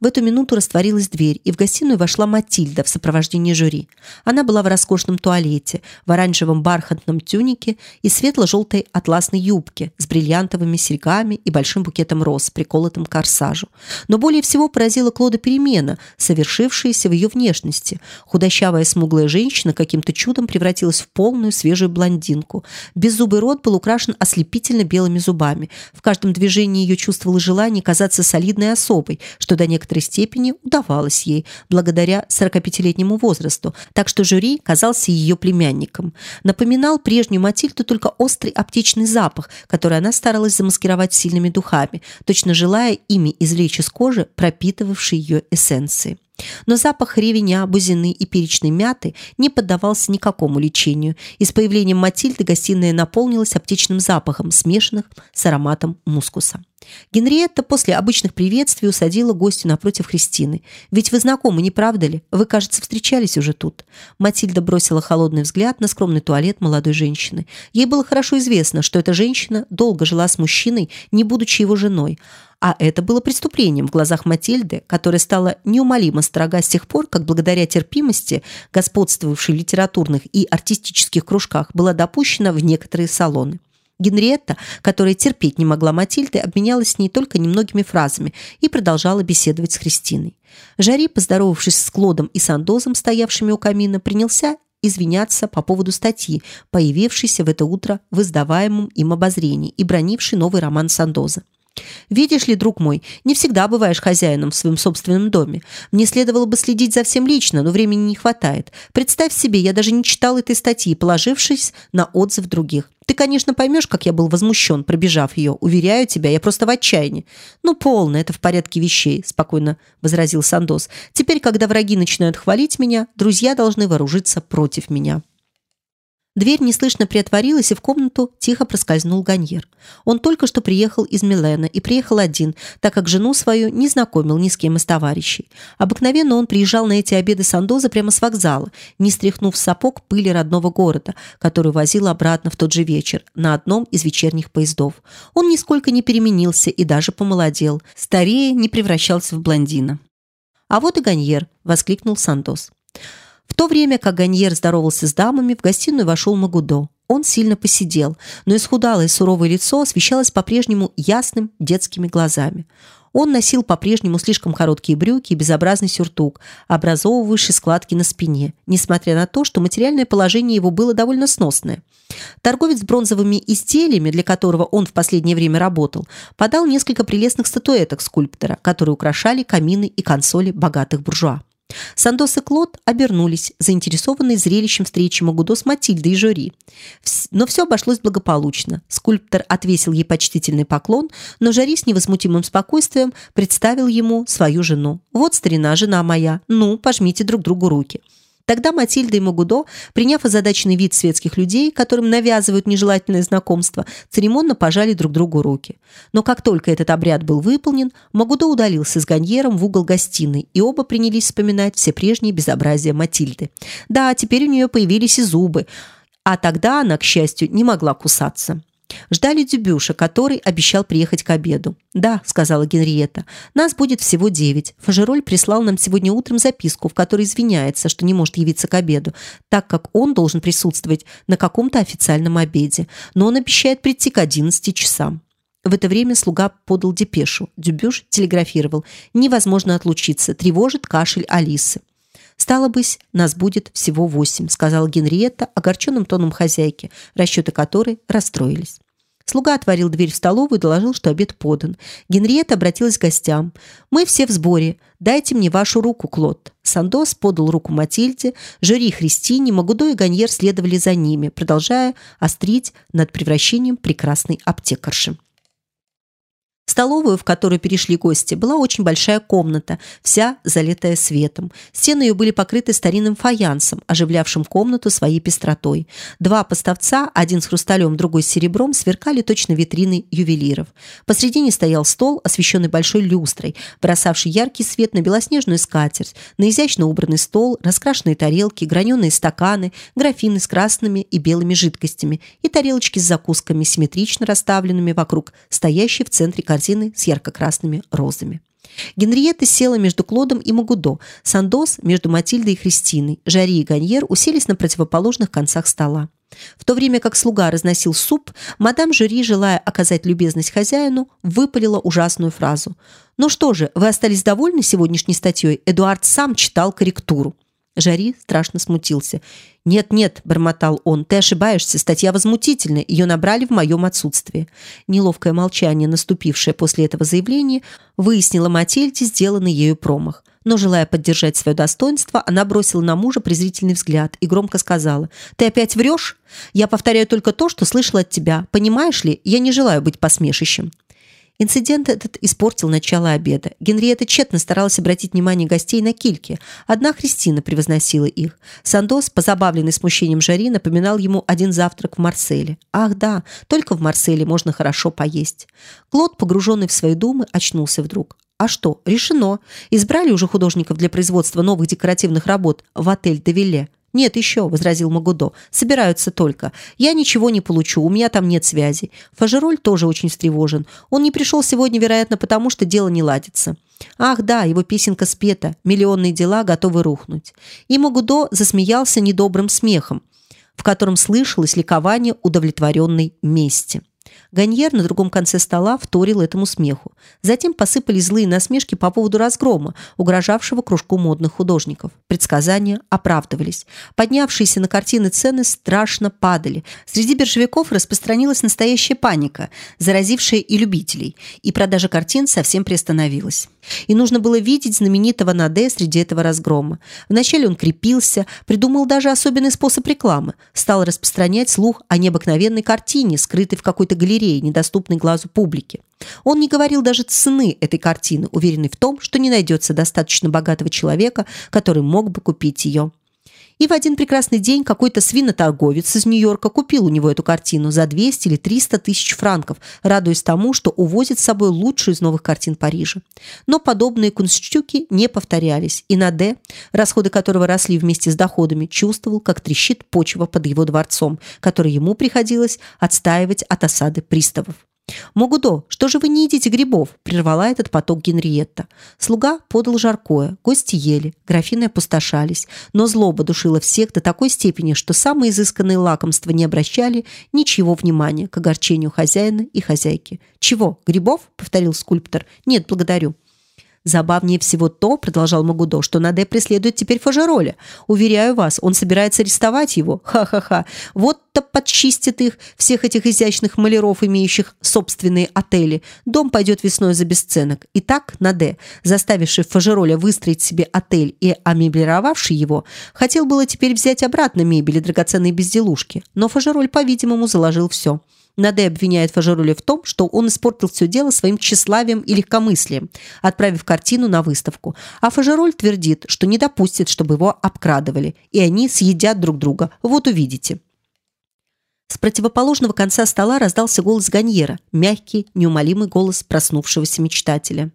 В эту минуту растворилась дверь, и в гостиную вошла Матильда в сопровождении жюри. Она была в роскошном туалете, в оранжевом бархатном тюнике и светло-желтой атласной юбке с бриллиантовыми серьгами и большим букетом роз, приколотым к корсажу. Но более всего поразила Клода перемена, совершившаяся в ее внешности. Худощавая смуглая женщина каким-то чудом превратилась в полную свежую блондинку. Беззубый рот был украшен ослепительно белыми зубами. В каждом движении ее чувствовало желание казаться солидной особой, что до некоторой степени удавалось ей, благодаря 45-летнему возрасту, так что жюри казался ее племянником. Напоминал прежнюю Матильду только острый аптечный запах, который она старалась замаскировать сильными духами, точно желая ими извлечь из кожи пропитывавшие ее эссенции. Но запах ревеня, бузины и перечной мяты не поддавался никакому лечению, и с появлением Матильды гостиная наполнилась аптечным запахом, смешанных с ароматом мускуса. Генриетта после обычных приветствий усадила гостю напротив Христины. «Ведь вы знакомы, не правда ли? Вы, кажется, встречались уже тут». Матильда бросила холодный взгляд на скромный туалет молодой женщины. Ей было хорошо известно, что эта женщина долго жила с мужчиной, не будучи его женой, а это было преступлением в глазах Матильды, которая стала неумолимо строга с тех пор, как благодаря терпимости, господствовавшей в литературных и артистических кружках, была допущена в некоторые салоны. Генриетта, которая терпеть не могла Матильды, обменялась с ней только немногими фразами и продолжала беседовать с Христиной. Жари, поздоровавшись с Клодом и Сандозом, стоявшими у камина, принялся извиняться по поводу статьи, появившейся в это утро в издаваемом им обозрении и бронившей новый роман Сандоза. Видишь ли, друг мой, не всегда бываешь хозяином в своем собственном доме. Мне следовало бы следить за всем лично, но времени не хватает. Представь себе, я даже не читал этой статьи, положившись на отзыв других. Ты, конечно, поймешь, как я был возмущен, пробежав ее. Уверяю тебя, я просто в отчаянии. Ну, полно, это в порядке вещей, спокойно возразил Сандос. Теперь, когда враги начинают хвалить меня, друзья должны вооружиться против меня. Дверь неслышно приотворилась, и в комнату тихо проскользнул Ганьер. Он только что приехал из Милена и приехал один, так как жену свою не знакомил ни с кем из товарищей. Обыкновенно он приезжал на эти обеды Сандоза прямо с вокзала, не стряхнув сапог пыли родного города, который возил обратно в тот же вечер на одном из вечерних поездов. Он нисколько не переменился и даже помолодел. Старее не превращался в блондина. «А вот и Ганьер!» – воскликнул Сандос. В то время, как Ганьер здоровался с дамами, в гостиную вошел Магудо. Он сильно посидел, но исхудалое суровое лицо освещалось по-прежнему ясным детскими глазами. Он носил по-прежнему слишком короткие брюки и безобразный сюртук, образовывавший складки на спине, несмотря на то, что материальное положение его было довольно сносное. Торговец бронзовыми изделиями, для которого он в последнее время работал, подал несколько прелестных статуэток скульптора, которые украшали камины и консоли богатых буржуа. Сандос и Клод обернулись, заинтересованные зрелищем встречи Магудо с Матильдой и Жори. Но все обошлось благополучно. Скульптор отвесил ей почтительный поклон, но Жори с невозмутимым спокойствием представил ему свою жену. «Вот старина, жена моя. Ну, пожмите друг другу руки». Тогда Матильда и Магудо, приняв озадаченный вид светских людей, которым навязывают нежелательное знакомство, церемонно пожали друг другу руки. Но как только этот обряд был выполнен, Магудо удалился с Ганьером в угол гостиной, и оба принялись вспоминать все прежние безобразия Матильды. Да, теперь у нее появились и зубы, а тогда она, к счастью, не могла кусаться. Ждали Дюбюша, который обещал приехать к обеду. «Да», — сказала Генриетта, — «нас будет всего девять. Фажероль прислал нам сегодня утром записку, в которой извиняется, что не может явиться к обеду, так как он должен присутствовать на каком-то официальном обеде, но он обещает прийти к одиннадцати часам». В это время слуга подал депешу. Дюбюш телеграфировал. «Невозможно отлучиться. Тревожит кашель Алисы». «Стало быть, нас будет всего восемь», сказала Генриетта огорченным тоном хозяйки, расчеты которой расстроились. Слуга отворил дверь в столовую и доложил, что обед подан. Генриетта обратилась к гостям. «Мы все в сборе. Дайте мне вашу руку, Клод». Сандос подал руку Матильде, Жюри Христине, Магудо и Ганьер следовали за ними, продолжая острить над превращением прекрасной аптекарши. Столовую, в которую перешли гости, была очень большая комната, вся залитая светом. Стены ее были покрыты старинным фаянсом, оживлявшим комнату своей пестротой. Два поставца, один с хрусталем, другой с серебром, сверкали точно витрины ювелиров. Посредине стоял стол, освещенный большой люстрой, бросавший яркий свет на белоснежную скатерть, на изящно убранный стол, раскрашенные тарелки, граненые стаканы, графины с красными и белыми жидкостями и тарелочки с закусками, симметрично расставленными вокруг стоящей в центре корзины корзины с ярко-красными розами. Генриетта села между Клодом и Магудо, Сандос между Матильдой и Христиной, Жари и Ганьер уселись на противоположных концах стола. В то время как слуга разносил суп, мадам Жюри, желая оказать любезность хозяину, выпалила ужасную фразу. «Ну что же, вы остались довольны сегодняшней статьей? Эдуард сам читал корректуру». Жари страшно смутился. «Нет-нет», – бормотал он, – «ты ошибаешься, статья возмутительная, ее набрали в моем отсутствии». Неловкое молчание, наступившее после этого заявления, выяснило Матильде сделанный ею промах. Но, желая поддержать свое достоинство, она бросила на мужа презрительный взгляд и громко сказала «Ты опять врешь? Я повторяю только то, что слышала от тебя. Понимаешь ли, я не желаю быть посмешищем». Инцидент этот испортил начало обеда. Генриетта тщетно старалась обратить внимание гостей на кильки. Одна Христина превозносила их. Сандос, позабавленный смущением Жари, напоминал ему один завтрак в Марселе. Ах да, только в Марселе можно хорошо поесть. Клод, погруженный в свои думы, очнулся вдруг. А что, решено. Избрали уже художников для производства новых декоративных работ в отель «Де Вилле». «Нет, еще», — возразил Магудо. «Собираются только. Я ничего не получу, у меня там нет связи». Фажероль тоже очень встревожен. Он не пришел сегодня, вероятно, потому что дело не ладится. Ах да, его песенка спета, миллионные дела готовы рухнуть. И Магудо засмеялся недобрым смехом, в котором слышалось ликование удовлетворенной мести. Ганьер на другом конце стола вторил этому смеху. Затем посыпались злые насмешки по поводу разгрома, угрожавшего кружку модных художников. Предсказания оправдывались. Поднявшиеся на картины цены страшно падали. Среди биржевиков распространилась настоящая паника, заразившая и любителей, и продажа картин совсем приостановилась. И нужно было видеть знаменитого Наде среди этого разгрома. Вначале он крепился, придумал даже особенный способ рекламы, стал распространять слух о необыкновенной картине, скрытой в какой-то галерее, недоступной глазу публики. Он не говорил даже цены этой картины, уверенный в том, что не найдется достаточно богатого человека, который мог бы купить ее. И в один прекрасный день какой-то свиноторговец из Нью-Йорка купил у него эту картину за 200 или 300 тысяч франков, радуясь тому, что увозит с собой лучшую из новых картин Парижа. Но подобные кунстштюки не повторялись, и Наде, расходы которого росли вместе с доходами, чувствовал, как трещит почва под его дворцом, который ему приходилось отстаивать от осады приставов. «Могудо, что же вы не едите грибов?» – прервала этот поток Генриетта. Слуга подал жаркое, гости ели, графины опустошались, но злоба душила всех до такой степени, что самые изысканные лакомства не обращали ничего внимания к огорчению хозяина и хозяйки. «Чего, грибов?» – повторил скульптор. «Нет, благодарю». Забавнее всего то, продолжал Магудо, что Наде преследует теперь Фажероля. Уверяю вас, он собирается арестовать его. Ха-ха-ха. Вот-то подчистит их, всех этих изящных маляров, имеющих собственные отели. Дом пойдет весной за бесценок. Итак, Наде, заставивший Фажероля выстроить себе отель и амеблировавший его, хотел было теперь взять обратно мебель и драгоценные безделушки. Но Фажероль, по-видимому, заложил все. Наде обвиняет Фажероля в том, что он испортил все дело своим тщеславием и легкомыслием, отправив картину на выставку. А Фажероль твердит, что не допустит, чтобы его обкрадывали, и они съедят друг друга. Вот увидите. С противоположного конца стола раздался голос Ганьера, мягкий, неумолимый голос проснувшегося мечтателя.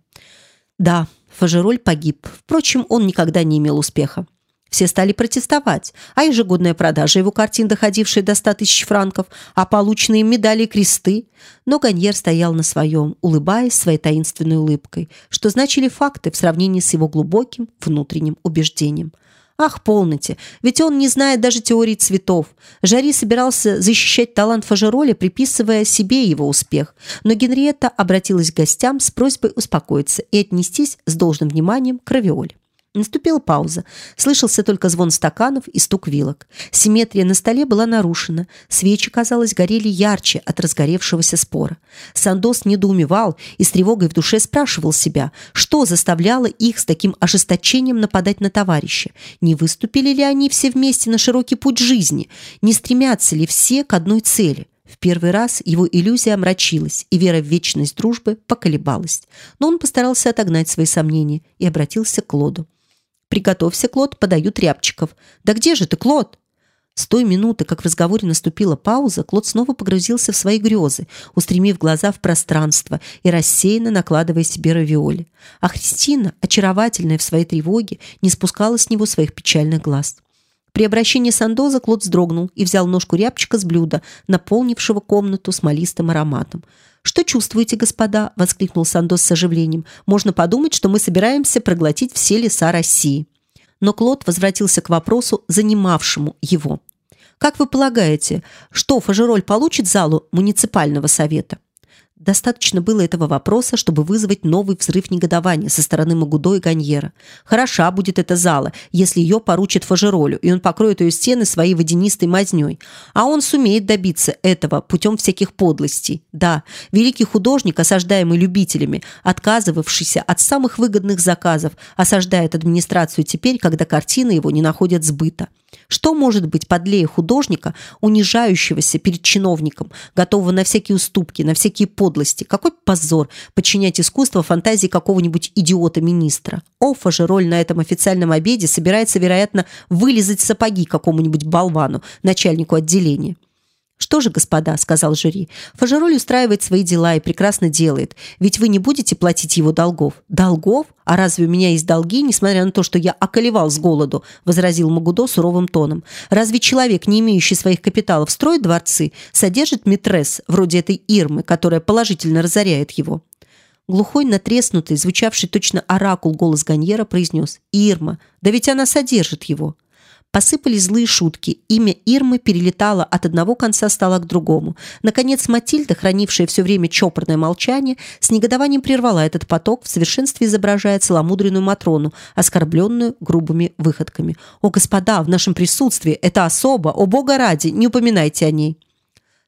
Да, Фажероль погиб. Впрочем, он никогда не имел успеха. Все стали протестовать, а ежегодная продажа его картин, доходившая до 100 тысяч франков, а полученные медали и кресты. Но Ганьер стоял на своем, улыбаясь своей таинственной улыбкой, что значили факты в сравнении с его глубоким внутренним убеждением. Ах, полноте, ведь он не знает даже теории цветов. Жари собирался защищать талант Фажероля, приписывая себе его успех. Но Генриетта обратилась к гостям с просьбой успокоиться и отнестись с должным вниманием к равиоле. Наступила пауза. Слышался только звон стаканов и стук вилок. Симметрия на столе была нарушена. Свечи, казалось, горели ярче от разгоревшегося спора. Сандос недоумевал и с тревогой в душе спрашивал себя, что заставляло их с таким ожесточением нападать на товарища. Не выступили ли они все вместе на широкий путь жизни? Не стремятся ли все к одной цели? В первый раз его иллюзия омрачилась, и вера в вечность дружбы поколебалась. Но он постарался отогнать свои сомнения и обратился к Лоду. «Приготовься, Клод, подают рябчиков». «Да где же ты, Клод?» С той минуты, как в разговоре наступила пауза, Клод снова погрузился в свои грезы, устремив глаза в пространство и рассеянно накладывая себе равиоли. А Христина, очаровательная в своей тревоге, не спускала с него своих печальных глаз. При обращении Сандоза Клод вздрогнул и взял ножку рябчика с блюда, наполнившего комнату смолистым ароматом. «Что чувствуете, господа?» – воскликнул Сандос с оживлением. «Можно подумать, что мы собираемся проглотить все леса России». Но Клод возвратился к вопросу, занимавшему его. «Как вы полагаете, что Фажероль получит залу муниципального совета?» Достаточно было этого вопроса, чтобы вызвать новый взрыв негодования со стороны Магудо и Ганьера. Хороша будет эта зала, если ее поручат Фажеролю, и он покроет ее стены своей водянистой мазней. А он сумеет добиться этого путем всяких подлостей. Да, великий художник, осаждаемый любителями, отказывавшийся от самых выгодных заказов, осаждает администрацию теперь, когда картины его не находят сбыта. Что может быть подлее художника, унижающегося перед чиновником, готового на всякие уступки, на всякие подлости? Какой позор подчинять искусство фантазии какого-нибудь идиота-министра. Же роль на этом официальном обеде собирается, вероятно, вылезать сапоги какому-нибудь болвану, начальнику отделения. «Что же, господа», — сказал жюри, — «Фажероль устраивает свои дела и прекрасно делает. Ведь вы не будете платить его долгов». «Долгов? А разве у меня есть долги, несмотря на то, что я околевал с голоду?» — возразил Магудо суровым тоном. «Разве человек, не имеющий своих капиталов, строит дворцы, содержит митресс, вроде этой Ирмы, которая положительно разоряет его?» Глухой, натреснутый, звучавший точно оракул голос Ганьера произнес «Ирма, да ведь она содержит его». Посыпались злые шутки. Имя Ирмы перелетало от одного конца стола к другому. Наконец Матильда, хранившая все время чопорное молчание, с негодованием прервала этот поток, в совершенстве изображая целомудренную Матрону, оскорбленную грубыми выходками. «О, господа, в нашем присутствии! Это особо! О, Бога ради! Не упоминайте о ней!»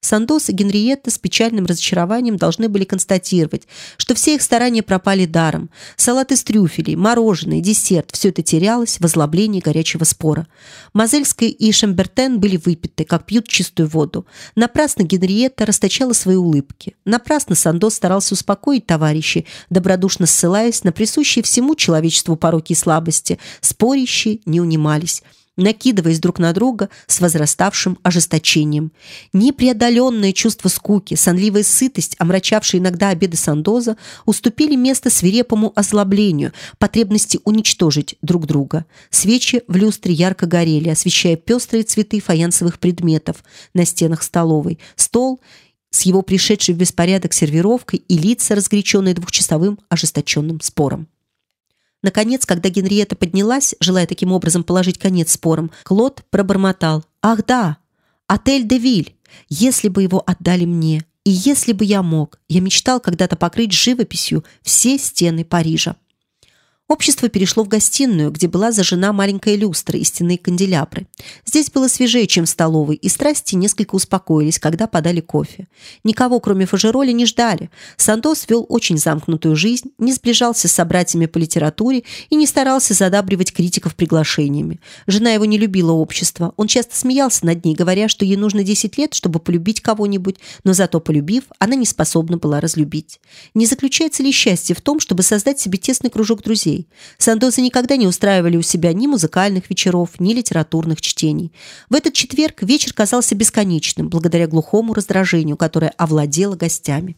Сандос и Генриетта с печальным разочарованием должны были констатировать, что все их старания пропали даром. Салат из трюфелей, мороженое, десерт – все это терялось в озлоблении горячего спора. Мазельская и Шамбертен были выпиты, как пьют чистую воду. Напрасно Генриетта расточала свои улыбки. Напрасно Сандос старался успокоить товарищей, добродушно ссылаясь на присущие всему человечеству пороки и слабости. Спорящие не унимались накидываясь друг на друга с возраставшим ожесточением. Непреодоленное чувство скуки, сонливая сытость, омрачавшие иногда обеды Сандоза, уступили место свирепому озлоблению, потребности уничтожить друг друга. Свечи в люстре ярко горели, освещая пестрые цветы фаянсовых предметов на стенах столовой, стол с его пришедшей в беспорядок сервировкой и лица, разгоряченные двухчасовым ожесточенным спором. Наконец, когда Генриетта поднялась, желая таким образом положить конец спорам, Клод пробормотал. «Ах да, отель де Виль! Если бы его отдали мне, и если бы я мог, я мечтал когда-то покрыть живописью все стены Парижа». Общество перешло в гостиную, где была зажжена маленькая люстра и стенные канделябры. Здесь было свежее, чем в столовой, и страсти несколько успокоились, когда подали кофе. Никого, кроме Фажероли, не ждали. Сантос вел очень замкнутую жизнь, не сближался с собратьями по литературе и не старался задабривать критиков приглашениями. Жена его не любила общество. Он часто смеялся над ней, говоря, что ей нужно 10 лет, чтобы полюбить кого-нибудь, но зато полюбив, она не способна была разлюбить. Не заключается ли счастье в том, чтобы создать себе тесный кружок друзей? Друзей. Сандосы никогда не устраивали у себя ни музыкальных вечеров, ни литературных чтений. В этот четверг вечер казался бесконечным, благодаря глухому раздражению, которое овладело гостями.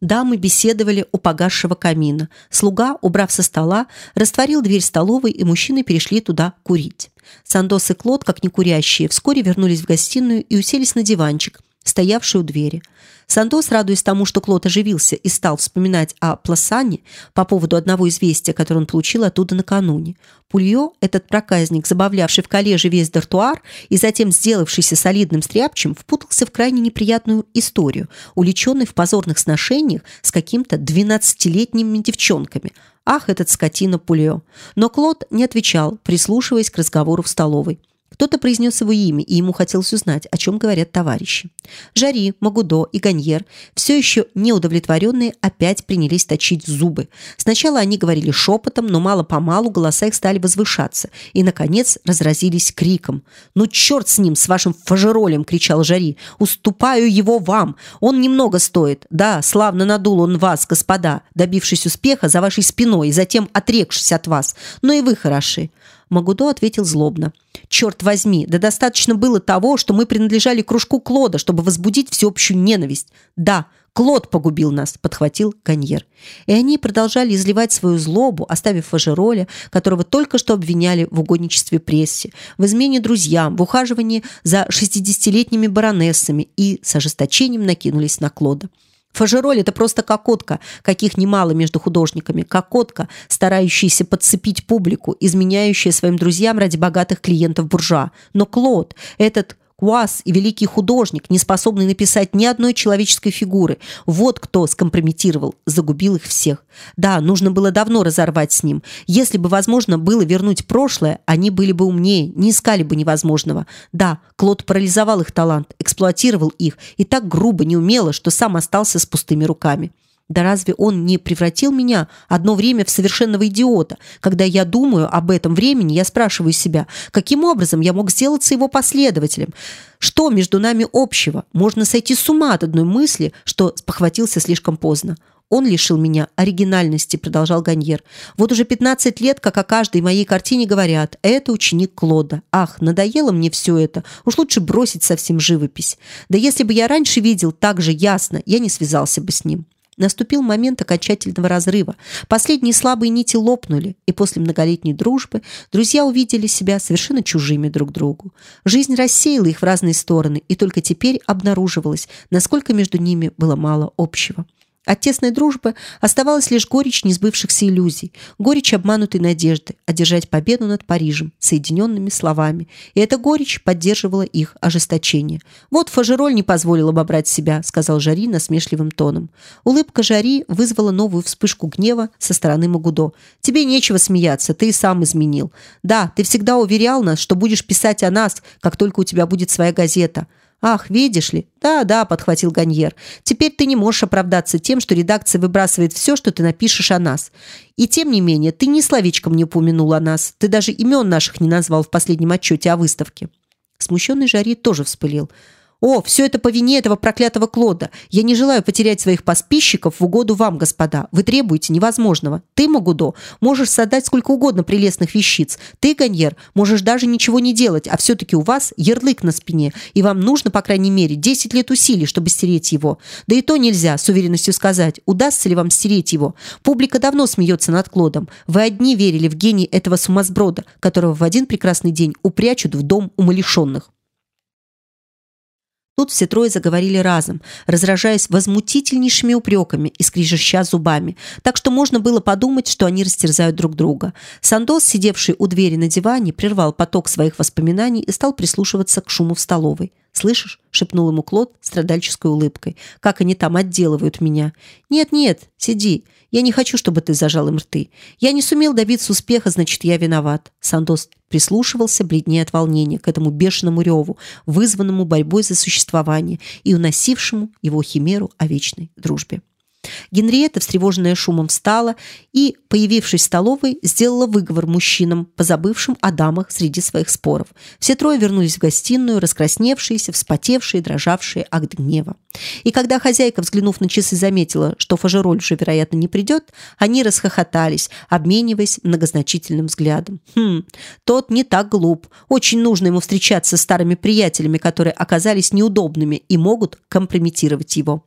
Дамы беседовали у погасшего камина. Слуга, убрав со стола, растворил дверь столовой, и мужчины перешли туда курить. Сандос и Клод, как некурящие, вскоре вернулись в гостиную и уселись на диванчик, стоявший у двери. Сантос, радуясь тому, что Клод оживился и стал вспоминать о Пласане по поводу одного известия, которое он получил оттуда накануне. Пульё, этот проказник, забавлявший в коллеже весь дартуар и затем сделавшийся солидным стряпчем, впутался в крайне неприятную историю, уличенный в позорных сношениях с каким-то двенадцатилетними девчонками. Ах, этот скотина Пульё! Но Клод не отвечал, прислушиваясь к разговору в столовой. Кто-то произнес его имя, и ему хотелось узнать, о чем говорят товарищи. Жари, Магудо и Ганьер, все еще неудовлетворенные, опять принялись точить зубы. Сначала они говорили шепотом, но мало-помалу голоса их стали возвышаться, и, наконец, разразились криком. «Ну, черт с ним, с вашим фажеролем!» – кричал Жари. «Уступаю его вам! Он немного стоит. Да, славно надул он вас, господа, добившись успеха за вашей спиной и затем отрекшись от вас. Но и вы хороши. Магудо ответил злобно. «Черт возьми, да достаточно было того, что мы принадлежали кружку Клода, чтобы возбудить всеобщую ненависть. Да, Клод погубил нас», — подхватил Ганьер. И они продолжали изливать свою злобу, оставив Фажероля, которого только что обвиняли в угодничестве прессе, в измене друзьям, в ухаживании за шестидесятилетними баронессами и с ожесточением накинулись на Клода. Фажероль – это просто кокотка, каких немало между художниками. Кокотка, старающаяся подцепить публику, изменяющая своим друзьям ради богатых клиентов буржуа. Но Клод, этот Куас и великий художник, не способный написать ни одной человеческой фигуры. Вот кто скомпрометировал, загубил их всех. Да, нужно было давно разорвать с ним. Если бы возможно было вернуть прошлое, они были бы умнее, не искали бы невозможного. Да, Клод парализовал их талант, эксплуатировал их и так грубо, неумело, что сам остался с пустыми руками. Да разве он не превратил меня одно время в совершенного идиота? Когда я думаю об этом времени, я спрашиваю себя, каким образом я мог сделаться его последователем? Что между нами общего? Можно сойти с ума от одной мысли, что спохватился слишком поздно. Он лишил меня оригинальности, продолжал Ганьер. Вот уже 15 лет, как о каждой моей картине говорят, это ученик Клода. Ах, надоело мне все это. Уж лучше бросить совсем живопись. Да если бы я раньше видел так же ясно, я не связался бы с ним. Наступил момент окончательного разрыва. Последние слабые нити лопнули, и после многолетней дружбы друзья увидели себя совершенно чужими друг другу. Жизнь рассеяла их в разные стороны, и только теперь обнаруживалось, насколько между ними было мало общего. От тесной дружбы оставалась лишь горечь несбывшихся иллюзий, горечь обманутой надежды одержать победу над Парижем соединенными словами. И эта горечь поддерживала их ожесточение. «Вот Фажероль не позволил обобрать себя», — сказал Жари насмешливым тоном. Улыбка Жари вызвала новую вспышку гнева со стороны Магудо. «Тебе нечего смеяться, ты и сам изменил. Да, ты всегда уверял нас, что будешь писать о нас, как только у тебя будет своя газета. «Ах, видишь ли?» «Да, да», — подхватил Ганьер. «Теперь ты не можешь оправдаться тем, что редакция выбрасывает все, что ты напишешь о нас. И тем не менее, ты ни словечком не упомянул о нас. Ты даже имен наших не назвал в последнем отчете о выставке». Смущенный Жари тоже вспылил. О, все это по вине этого проклятого Клода. Я не желаю потерять своих подписчиков в угоду вам, господа. Вы требуете невозможного. Ты, Магудо, можешь создать сколько угодно прелестных вещиц. Ты, Ганьер, можешь даже ничего не делать, а все-таки у вас ярлык на спине, и вам нужно, по крайней мере, 10 лет усилий, чтобы стереть его. Да и то нельзя с уверенностью сказать, удастся ли вам стереть его. Публика давно смеется над Клодом. Вы одни верили в гений этого сумасброда, которого в один прекрасный день упрячут в дом умалишенных. Тут все трое заговорили разом, разражаясь возмутительнейшими упреками и скрежеща зубами, так что можно было подумать, что они растерзают друг друга. Сандос, сидевший у двери на диване, прервал поток своих воспоминаний и стал прислушиваться к шуму в столовой. «Слышишь?» — шепнул ему Клод страдальческой улыбкой. «Как они там отделывают меня!» «Нет-нет, сиди. Я не хочу, чтобы ты зажал им рты. Я не сумел добиться успеха, значит, я виноват». Сандос прислушивался, бледнее от волнения, к этому бешеному реву, вызванному борьбой за существование и уносившему его химеру о вечной дружбе. Генриетта, встревоженная шумом, встала и, появившись в столовой, сделала выговор мужчинам, позабывшим о дамах среди своих споров. Все трое вернулись в гостиную, раскрасневшиеся, вспотевшие, дрожавшие от гнева. И когда хозяйка, взглянув на часы, заметила, что Фажероль уже, вероятно, не придет, они расхохотались, обмениваясь многозначительным взглядом. Хм, тот не так глуп. Очень нужно ему встречаться с старыми приятелями, которые оказались неудобными и могут компрометировать его.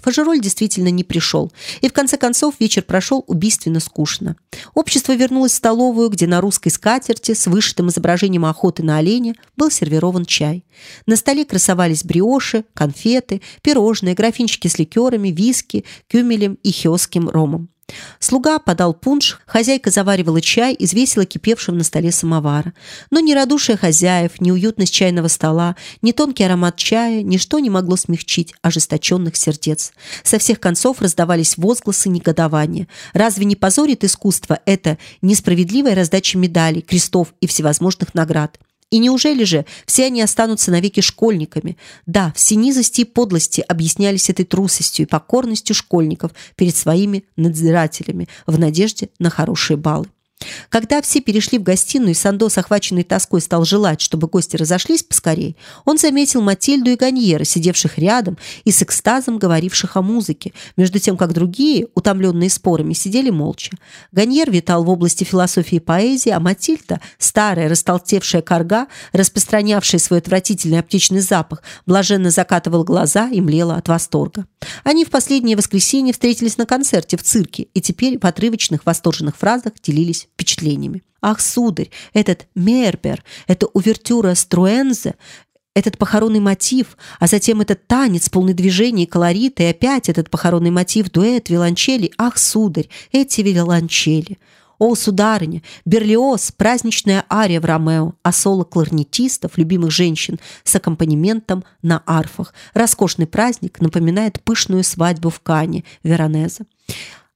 Фажероль действительно не пришел, и в конце концов вечер прошел убийственно скучно. Общество вернулось в столовую, где на русской скатерти с вышитым изображением охоты на оленя был сервирован чай. На столе красовались бриоши, конфеты, пирожные, графинчики с ликерами, виски, кюмелем и хиосским ромом. Слуга подал пунш, хозяйка заваривала чай из весело кипевшего на столе самовара. Но ни радушие хозяев, ни уютность чайного стола, ни тонкий аромат чая, ничто не могло смягчить ожесточенных сердец. Со всех концов раздавались возгласы негодования. Разве не позорит искусство это несправедливая раздача медалей, крестов и всевозможных наград? И неужели же все они останутся навеки школьниками? Да, все низости и подлости объяснялись этой трусостью и покорностью школьников перед своими надзирателями в надежде на хорошие баллы. Когда все перешли в гостиную, и Сандос, охваченный тоской, стал желать, чтобы гости разошлись поскорей, он заметил Матильду и Ганьера, сидевших рядом и с экстазом говоривших о музыке, между тем, как другие, утомленные спорами, сидели молча. Ганьер витал в области философии и поэзии, а Матильда, старая, растолстевшая корга, распространявшая свой отвратительный аптечный запах, блаженно закатывала глаза и млела от восторга. Они в последнее воскресенье встретились на концерте в цирке и теперь в отрывочных восторженных фразах делились впечатлениями. Ах, сударь, этот Мербер, эта увертюра Струэнзе, этот похоронный мотив, а затем этот танец, полный движений и колорита, и опять этот похоронный мотив, дуэт, виолончели. Ах, сударь, эти виолончели! О, сударыня, Берлиоз, праздничная ария в Ромео, а соло кларнетистов, любимых женщин, с аккомпанементом на арфах. Роскошный праздник напоминает пышную свадьбу в Кане, Веронезе.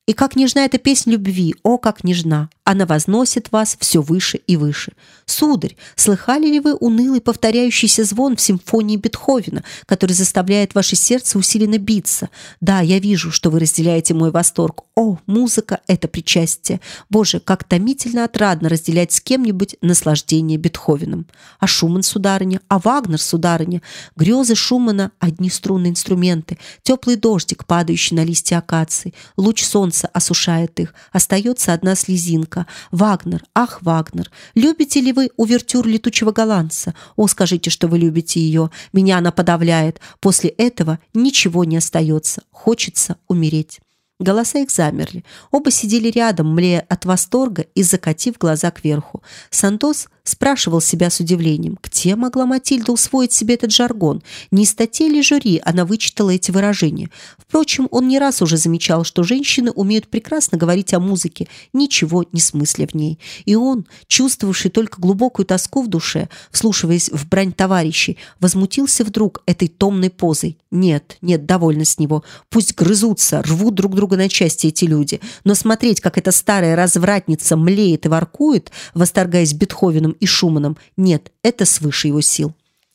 И как нежна эта песня любви, о, как нежна! Она возносит вас все выше и выше. Сударь, слыхали ли вы унылый повторяющийся звон в симфонии Бетховена, который заставляет ваше сердце усиленно биться? Да, я вижу, что вы разделяете мой восторг. О, музыка – это причастие. Боже, как томительно отрадно разделять с кем-нибудь наслаждение Бетховеном. А Шуман, сударыня, а Вагнер, сударыня. Грезы Шумана – одни струнные инструменты. Теплый дождик, падающий на листья акации. Луч солнца осушает их. Остается одна слезинка. Вагнер, ах, Вагнер, любите ли вы увертюр летучего голландца? О, скажите, что вы любите ее. Меня она подавляет. После этого ничего не остается. Хочется умереть. Голоса их замерли. Оба сидели рядом, млея от восторга и закатив глаза кверху. Сантос спрашивал себя с удивлением, где могла Матильда усвоить себе этот жаргон? Не из статей ли жюри она вычитала эти выражения? Впрочем, он не раз уже замечал, что женщины умеют прекрасно говорить о музыке, ничего не смысля в ней. И он, чувствовавший только глубокую тоску в душе, вслушиваясь в брань товарищей, возмутился вдруг этой томной позой. Нет, нет, довольно с него. Пусть грызутся, рвут друг друга на части эти люди, но смотреть, как эта старая развратница млеет и воркует, восторгаясь Бетховеном и Шуманом. Нет, это свыше его сил.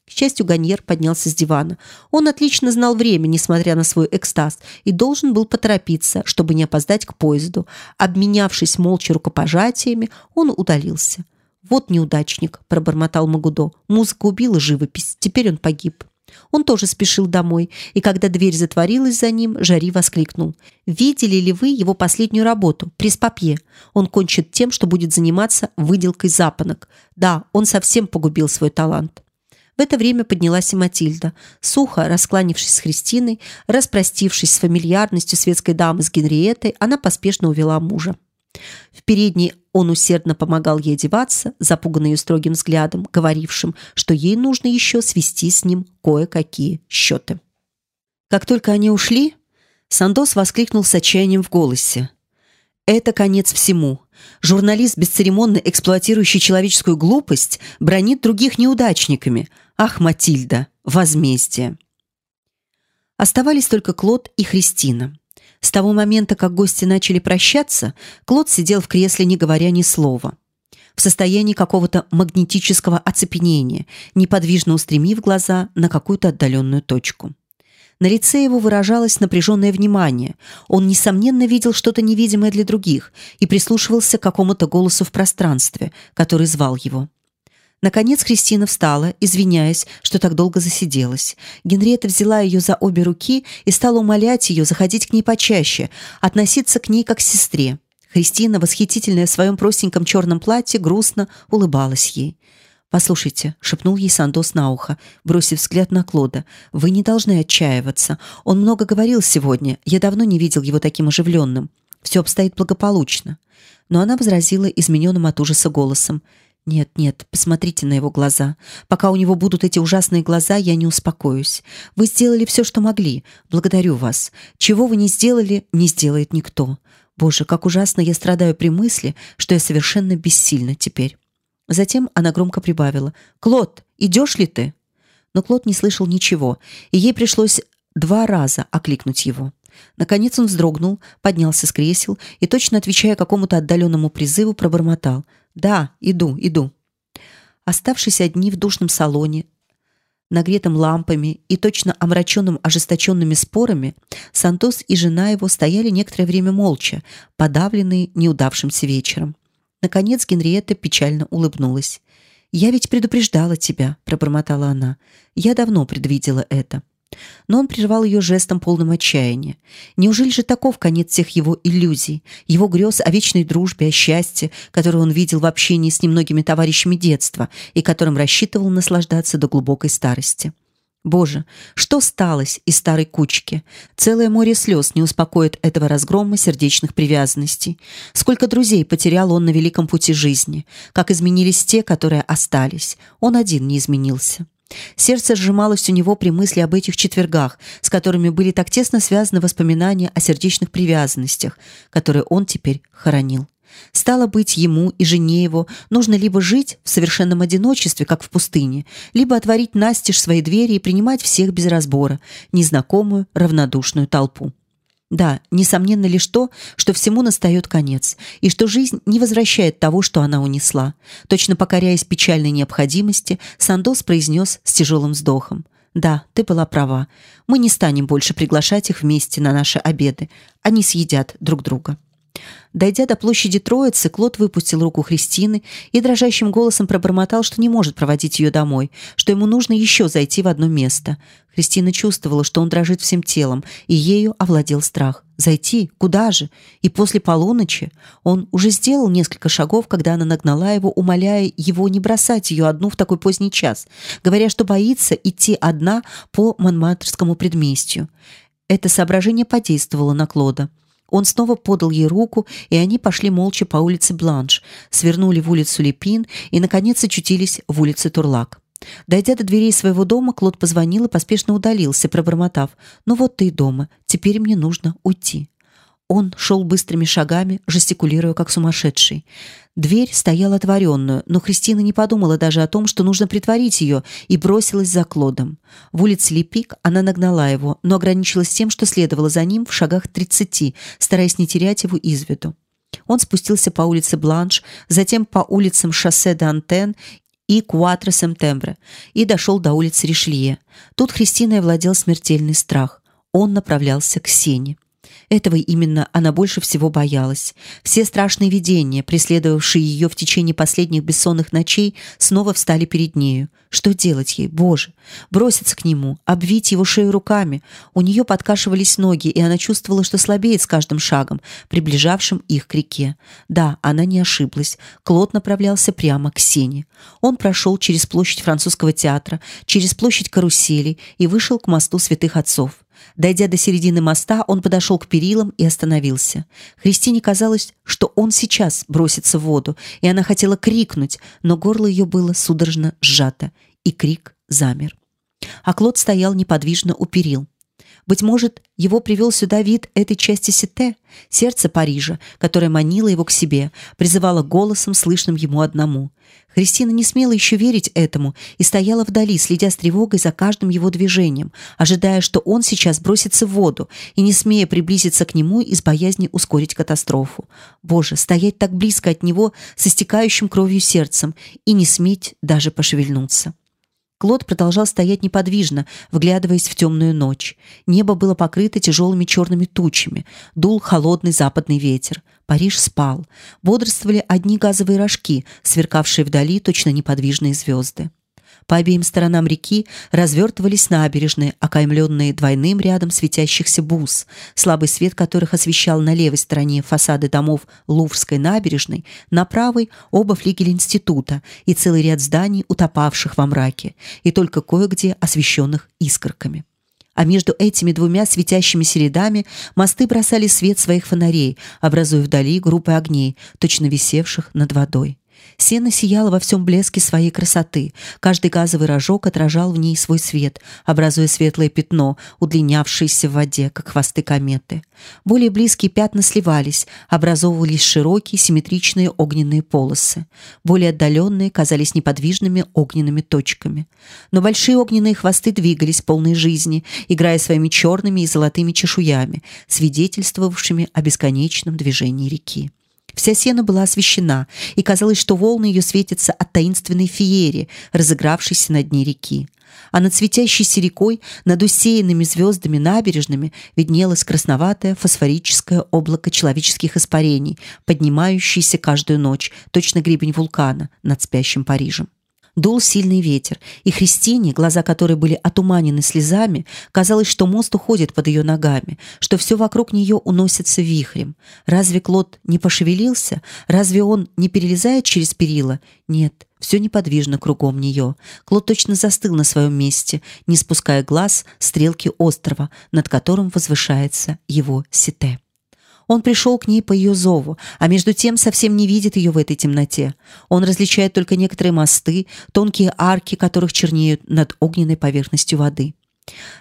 К счастью, Ганьер поднялся с дивана. Он отлично знал время, несмотря на свой экстаз, и должен был поторопиться, чтобы не опоздать к поезду. Обменявшись молча рукопожатиями, он удалился. «Вот неудачник», – пробормотал Магудо. «Музыка убила живопись. Теперь он погиб». Он тоже спешил домой, и когда дверь затворилась за ним, Жари воскликнул. «Видели ли вы его последнюю работу, пресс-папье? Он кончит тем, что будет заниматься выделкой запонок. Да, он совсем погубил свой талант». В это время поднялась и Матильда. Сухо раскланившись с Христиной, распростившись с фамильярностью светской дамы с Генриеттой, она поспешно увела мужа. В передней он усердно помогал ей одеваться, запуганный ее строгим взглядом, говорившим, что ей нужно еще свести с ним кое-какие счеты. Как только они ушли, Сандос воскликнул с отчаянием в голосе. «Это конец всему. Журналист, бесцеремонно эксплуатирующий человеческую глупость, бронит других неудачниками. Ах, Матильда, возмездие!» Оставались только Клод и Христина. С того момента, как гости начали прощаться, Клод сидел в кресле, не говоря ни слова. В состоянии какого-то магнетического оцепенения, неподвижно устремив глаза на какую-то отдаленную точку. На лице его выражалось напряженное внимание. Он, несомненно, видел что-то невидимое для других и прислушивался к какому-то голосу в пространстве, который звал его. Наконец Кристина встала, извиняясь, что так долго засиделась. Генриетта взяла ее за обе руки и стала умолять ее заходить к ней почаще, относиться к ней как к сестре. Христина, восхитительная в своем простеньком черном платье, грустно улыбалась ей. «Послушайте», — шепнул ей Сандос на ухо, бросив взгляд на Клода, — «вы не должны отчаиваться. Он много говорил сегодня. Я давно не видел его таким оживленным. Все обстоит благополучно». Но она возразила измененным от ужаса голосом. Нет, нет, посмотрите на его глаза. Пока у него будут эти ужасные глаза, я не успокоюсь. Вы сделали все, что могли. Благодарю вас. Чего вы не сделали, не сделает никто. Боже, как ужасно я страдаю при мысли, что я совершенно бессильна теперь. Затем она громко прибавила: "Клод, идешь ли ты?" Но Клод не слышал ничего, и ей пришлось два раза окликнуть его. Наконец он вздрогнул, поднялся с кресел и точно отвечая какому-то отдаленному призыву, пробормотал: да, иду, иду. Оставшись одни в душном салоне, нагретым лампами и точно омраченным ожесточенными спорами, Сантос и жена его стояли некоторое время молча, подавленные неудавшимся вечером. Наконец Генриетта печально улыбнулась. «Я ведь предупреждала тебя», — пробормотала она. «Я давно предвидела это. Но он прервал ее жестом полным отчаяния. Неужели же таков конец всех его иллюзий, его грез о вечной дружбе, о счастье, которое он видел в общении с немногими товарищами детства и которым рассчитывал наслаждаться до глубокой старости? Боже, что сталось из старой кучки? Целое море слез не успокоит этого разгрома сердечных привязанностей. Сколько друзей потерял он на великом пути жизни, как изменились те, которые остались. Он один не изменился. Сердце сжималось у него при мысли об этих четвергах, с которыми были так тесно связаны воспоминания о сердечных привязанностях, которые он теперь хоронил. Стало быть, ему и жене его нужно либо жить в совершенном одиночестве, как в пустыне, либо отворить настежь свои двери и принимать всех без разбора, незнакомую, равнодушную толпу. Да, несомненно лишь то, что всему настает конец, и что жизнь не возвращает того, что она унесла. Точно покоряясь печальной необходимости, Сандос произнес с тяжелым вздохом. «Да, ты была права. Мы не станем больше приглашать их вместе на наши обеды. Они съедят друг друга». Дойдя до площади Троицы, Клод выпустил руку Христины и дрожащим голосом пробормотал, что не может проводить ее домой, что ему нужно еще зайти в одно место. Христина чувствовала, что он дрожит всем телом, и ею овладел страх. Зайти? Куда же? И после полуночи? Он уже сделал несколько шагов, когда она нагнала его, умоляя его не бросать ее одну в такой поздний час, говоря, что боится идти одна по Монмартрскому предместью. Это соображение подействовало на Клода. Он снова подал ей руку, и они пошли молча по улице Бланш, свернули в улицу Лепин и, наконец, очутились в улице Турлак. Дойдя до дверей своего дома, Клод позвонил и поспешно удалился, пробормотав. «Ну вот ты и дома. Теперь мне нужно уйти». Он шел быстрыми шагами, жестикулируя как сумасшедший. Дверь стояла отворенную, но Христина не подумала даже о том, что нужно притворить ее, и бросилась за Клодом. В улице Лепик она нагнала его, но ограничилась тем, что следовала за ним в шагах тридцати, стараясь не терять его из виду. Он спустился по улице Бланш, затем по улицам Шоссе де Антен и Куатро Сентембре и дошел до улицы Ришелье. Тут Христиной владел смертельный страх. Он направлялся к Сене. Этого именно она больше всего боялась. Все страшные видения, преследовавшие ее в течение последних бессонных ночей, снова встали перед нею. Что делать ей, Боже? Броситься к нему, обвить его шею руками. У нее подкашивались ноги, и она чувствовала, что слабеет с каждым шагом, приближавшим их к реке. Да, она не ошиблась. Клод направлялся прямо к Сене. Он прошел через площадь французского театра, через площадь карусели и вышел к мосту Святых Отцов. Дойдя до середины моста, он подошел к перилам и остановился. Христине казалось, что он сейчас бросится в воду, и она хотела крикнуть, но горло ее было судорожно сжато, и крик замер. А Клод стоял неподвижно у перил. Быть может, его привел сюда вид этой части Сите, сердца Парижа, которое манило его к себе, призывало голосом, слышным ему одному. Христина не смела еще верить этому и стояла вдали, следя с тревогой за каждым его движением, ожидая, что он сейчас бросится в воду, и не смея приблизиться к нему из боязни ускорить катастрофу. Боже, стоять так близко от него с истекающим кровью сердцем и не сметь даже пошевельнуться. Клод продолжал стоять неподвижно, вглядываясь в темную ночь. Небо было покрыто тяжелыми черными тучами, дул холодный западный ветер. Париж спал. Бодрствовали одни газовые рожки, сверкавшие вдали точно неподвижные звезды. По обеим сторонам реки развертывались набережные, окаймленные двойным рядом светящихся бус, слабый свет которых освещал на левой стороне фасады домов Луврской набережной, на правой оба флигеля института и целый ряд зданий, утопавших во мраке, и только кое-где освещенных искорками а между этими двумя светящимися рядами мосты бросали свет своих фонарей, образуя вдали группы огней, точно висевших над водой. Сено сияло во всем блеске своей красоты. Каждый газовый рожок отражал в ней свой свет, образуя светлое пятно, удлинявшееся в воде, как хвосты кометы. Более близкие пятна сливались, образовывались широкие симметричные огненные полосы. Более отдаленные казались неподвижными огненными точками. Но большие огненные хвосты двигались полной жизни, играя своими черными и золотыми чешуями, свидетельствовавшими о бесконечном движении реки. Вся сена была освещена, и казалось, что волны ее светятся от таинственной феерии, разыгравшейся на дне реки. А над светящейся рекой, над усеянными звездами набережными, виднелось красноватое фосфорическое облако человеческих испарений, поднимающееся каждую ночь, точно гребень вулкана над спящим Парижем. Дул сильный ветер, и Христине, глаза которой были отуманены слезами, казалось, что мост уходит под ее ногами, что все вокруг нее уносится вихрем. Разве Клод не пошевелился? Разве он не перелезает через перила? Нет, все неподвижно кругом нее. Клод точно застыл на своем месте, не спуская глаз стрелки острова, над которым возвышается его сите. Он пришел к ней по ее зову, а между тем совсем не видит ее в этой темноте. Он различает только некоторые мосты, тонкие арки, которых чернеют над огненной поверхностью воды.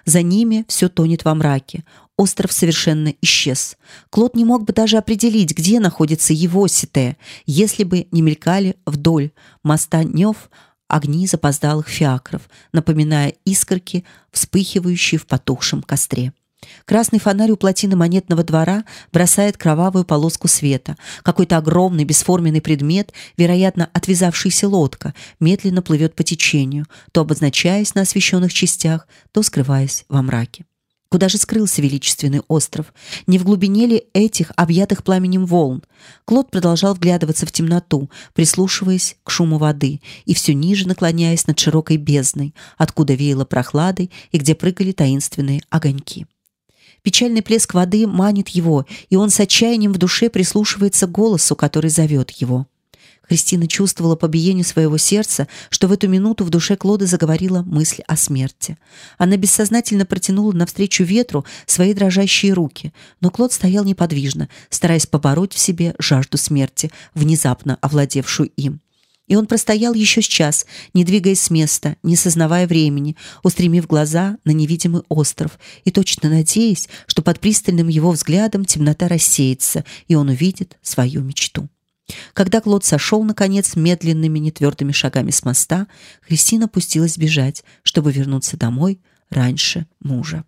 За ними все тонет во мраке. остров совершенно исчез. Клод не мог бы даже определить, где находится его Сите, если бы не мелькали вдоль моста Нев огни запоздалых фиакров, напоминая искорки, вспыхивающие в потухшем костре. Красный фонарь у плотины монетного двора бросает кровавую полоску света. Какой-то огромный бесформенный предмет, вероятно, отвязавшаяся лодка, медленно плывет по течению, то обозначаясь на освещенных частях, то скрываясь во мраке. Куда же скрылся величественный остров? Не в глубине ли этих объятых пламенем волн? Клод продолжал вглядываться в темноту, прислушиваясь к шуму воды и все ниже наклоняясь над широкой бездной, откуда веяло прохладой и где прыгали таинственные огоньки. Печальный плеск воды манит его, и он с отчаянием в душе прислушивается к голосу, который зовет его. Христина чувствовала по биению своего сердца, что в эту минуту в душе Клода заговорила мысль о смерти. Она бессознательно протянула навстречу ветру свои дрожащие руки, но Клод стоял неподвижно, стараясь побороть в себе жажду смерти, внезапно овладевшую им. И он простоял еще час, не двигаясь с места, не сознавая времени, устремив глаза на невидимый остров и точно надеясь, что под пристальным его взглядом темнота рассеется, и он увидит свою мечту. Когда Клод сошел, наконец, медленными, нетвердыми шагами с моста, Христина пустилась бежать, чтобы вернуться домой раньше мужа.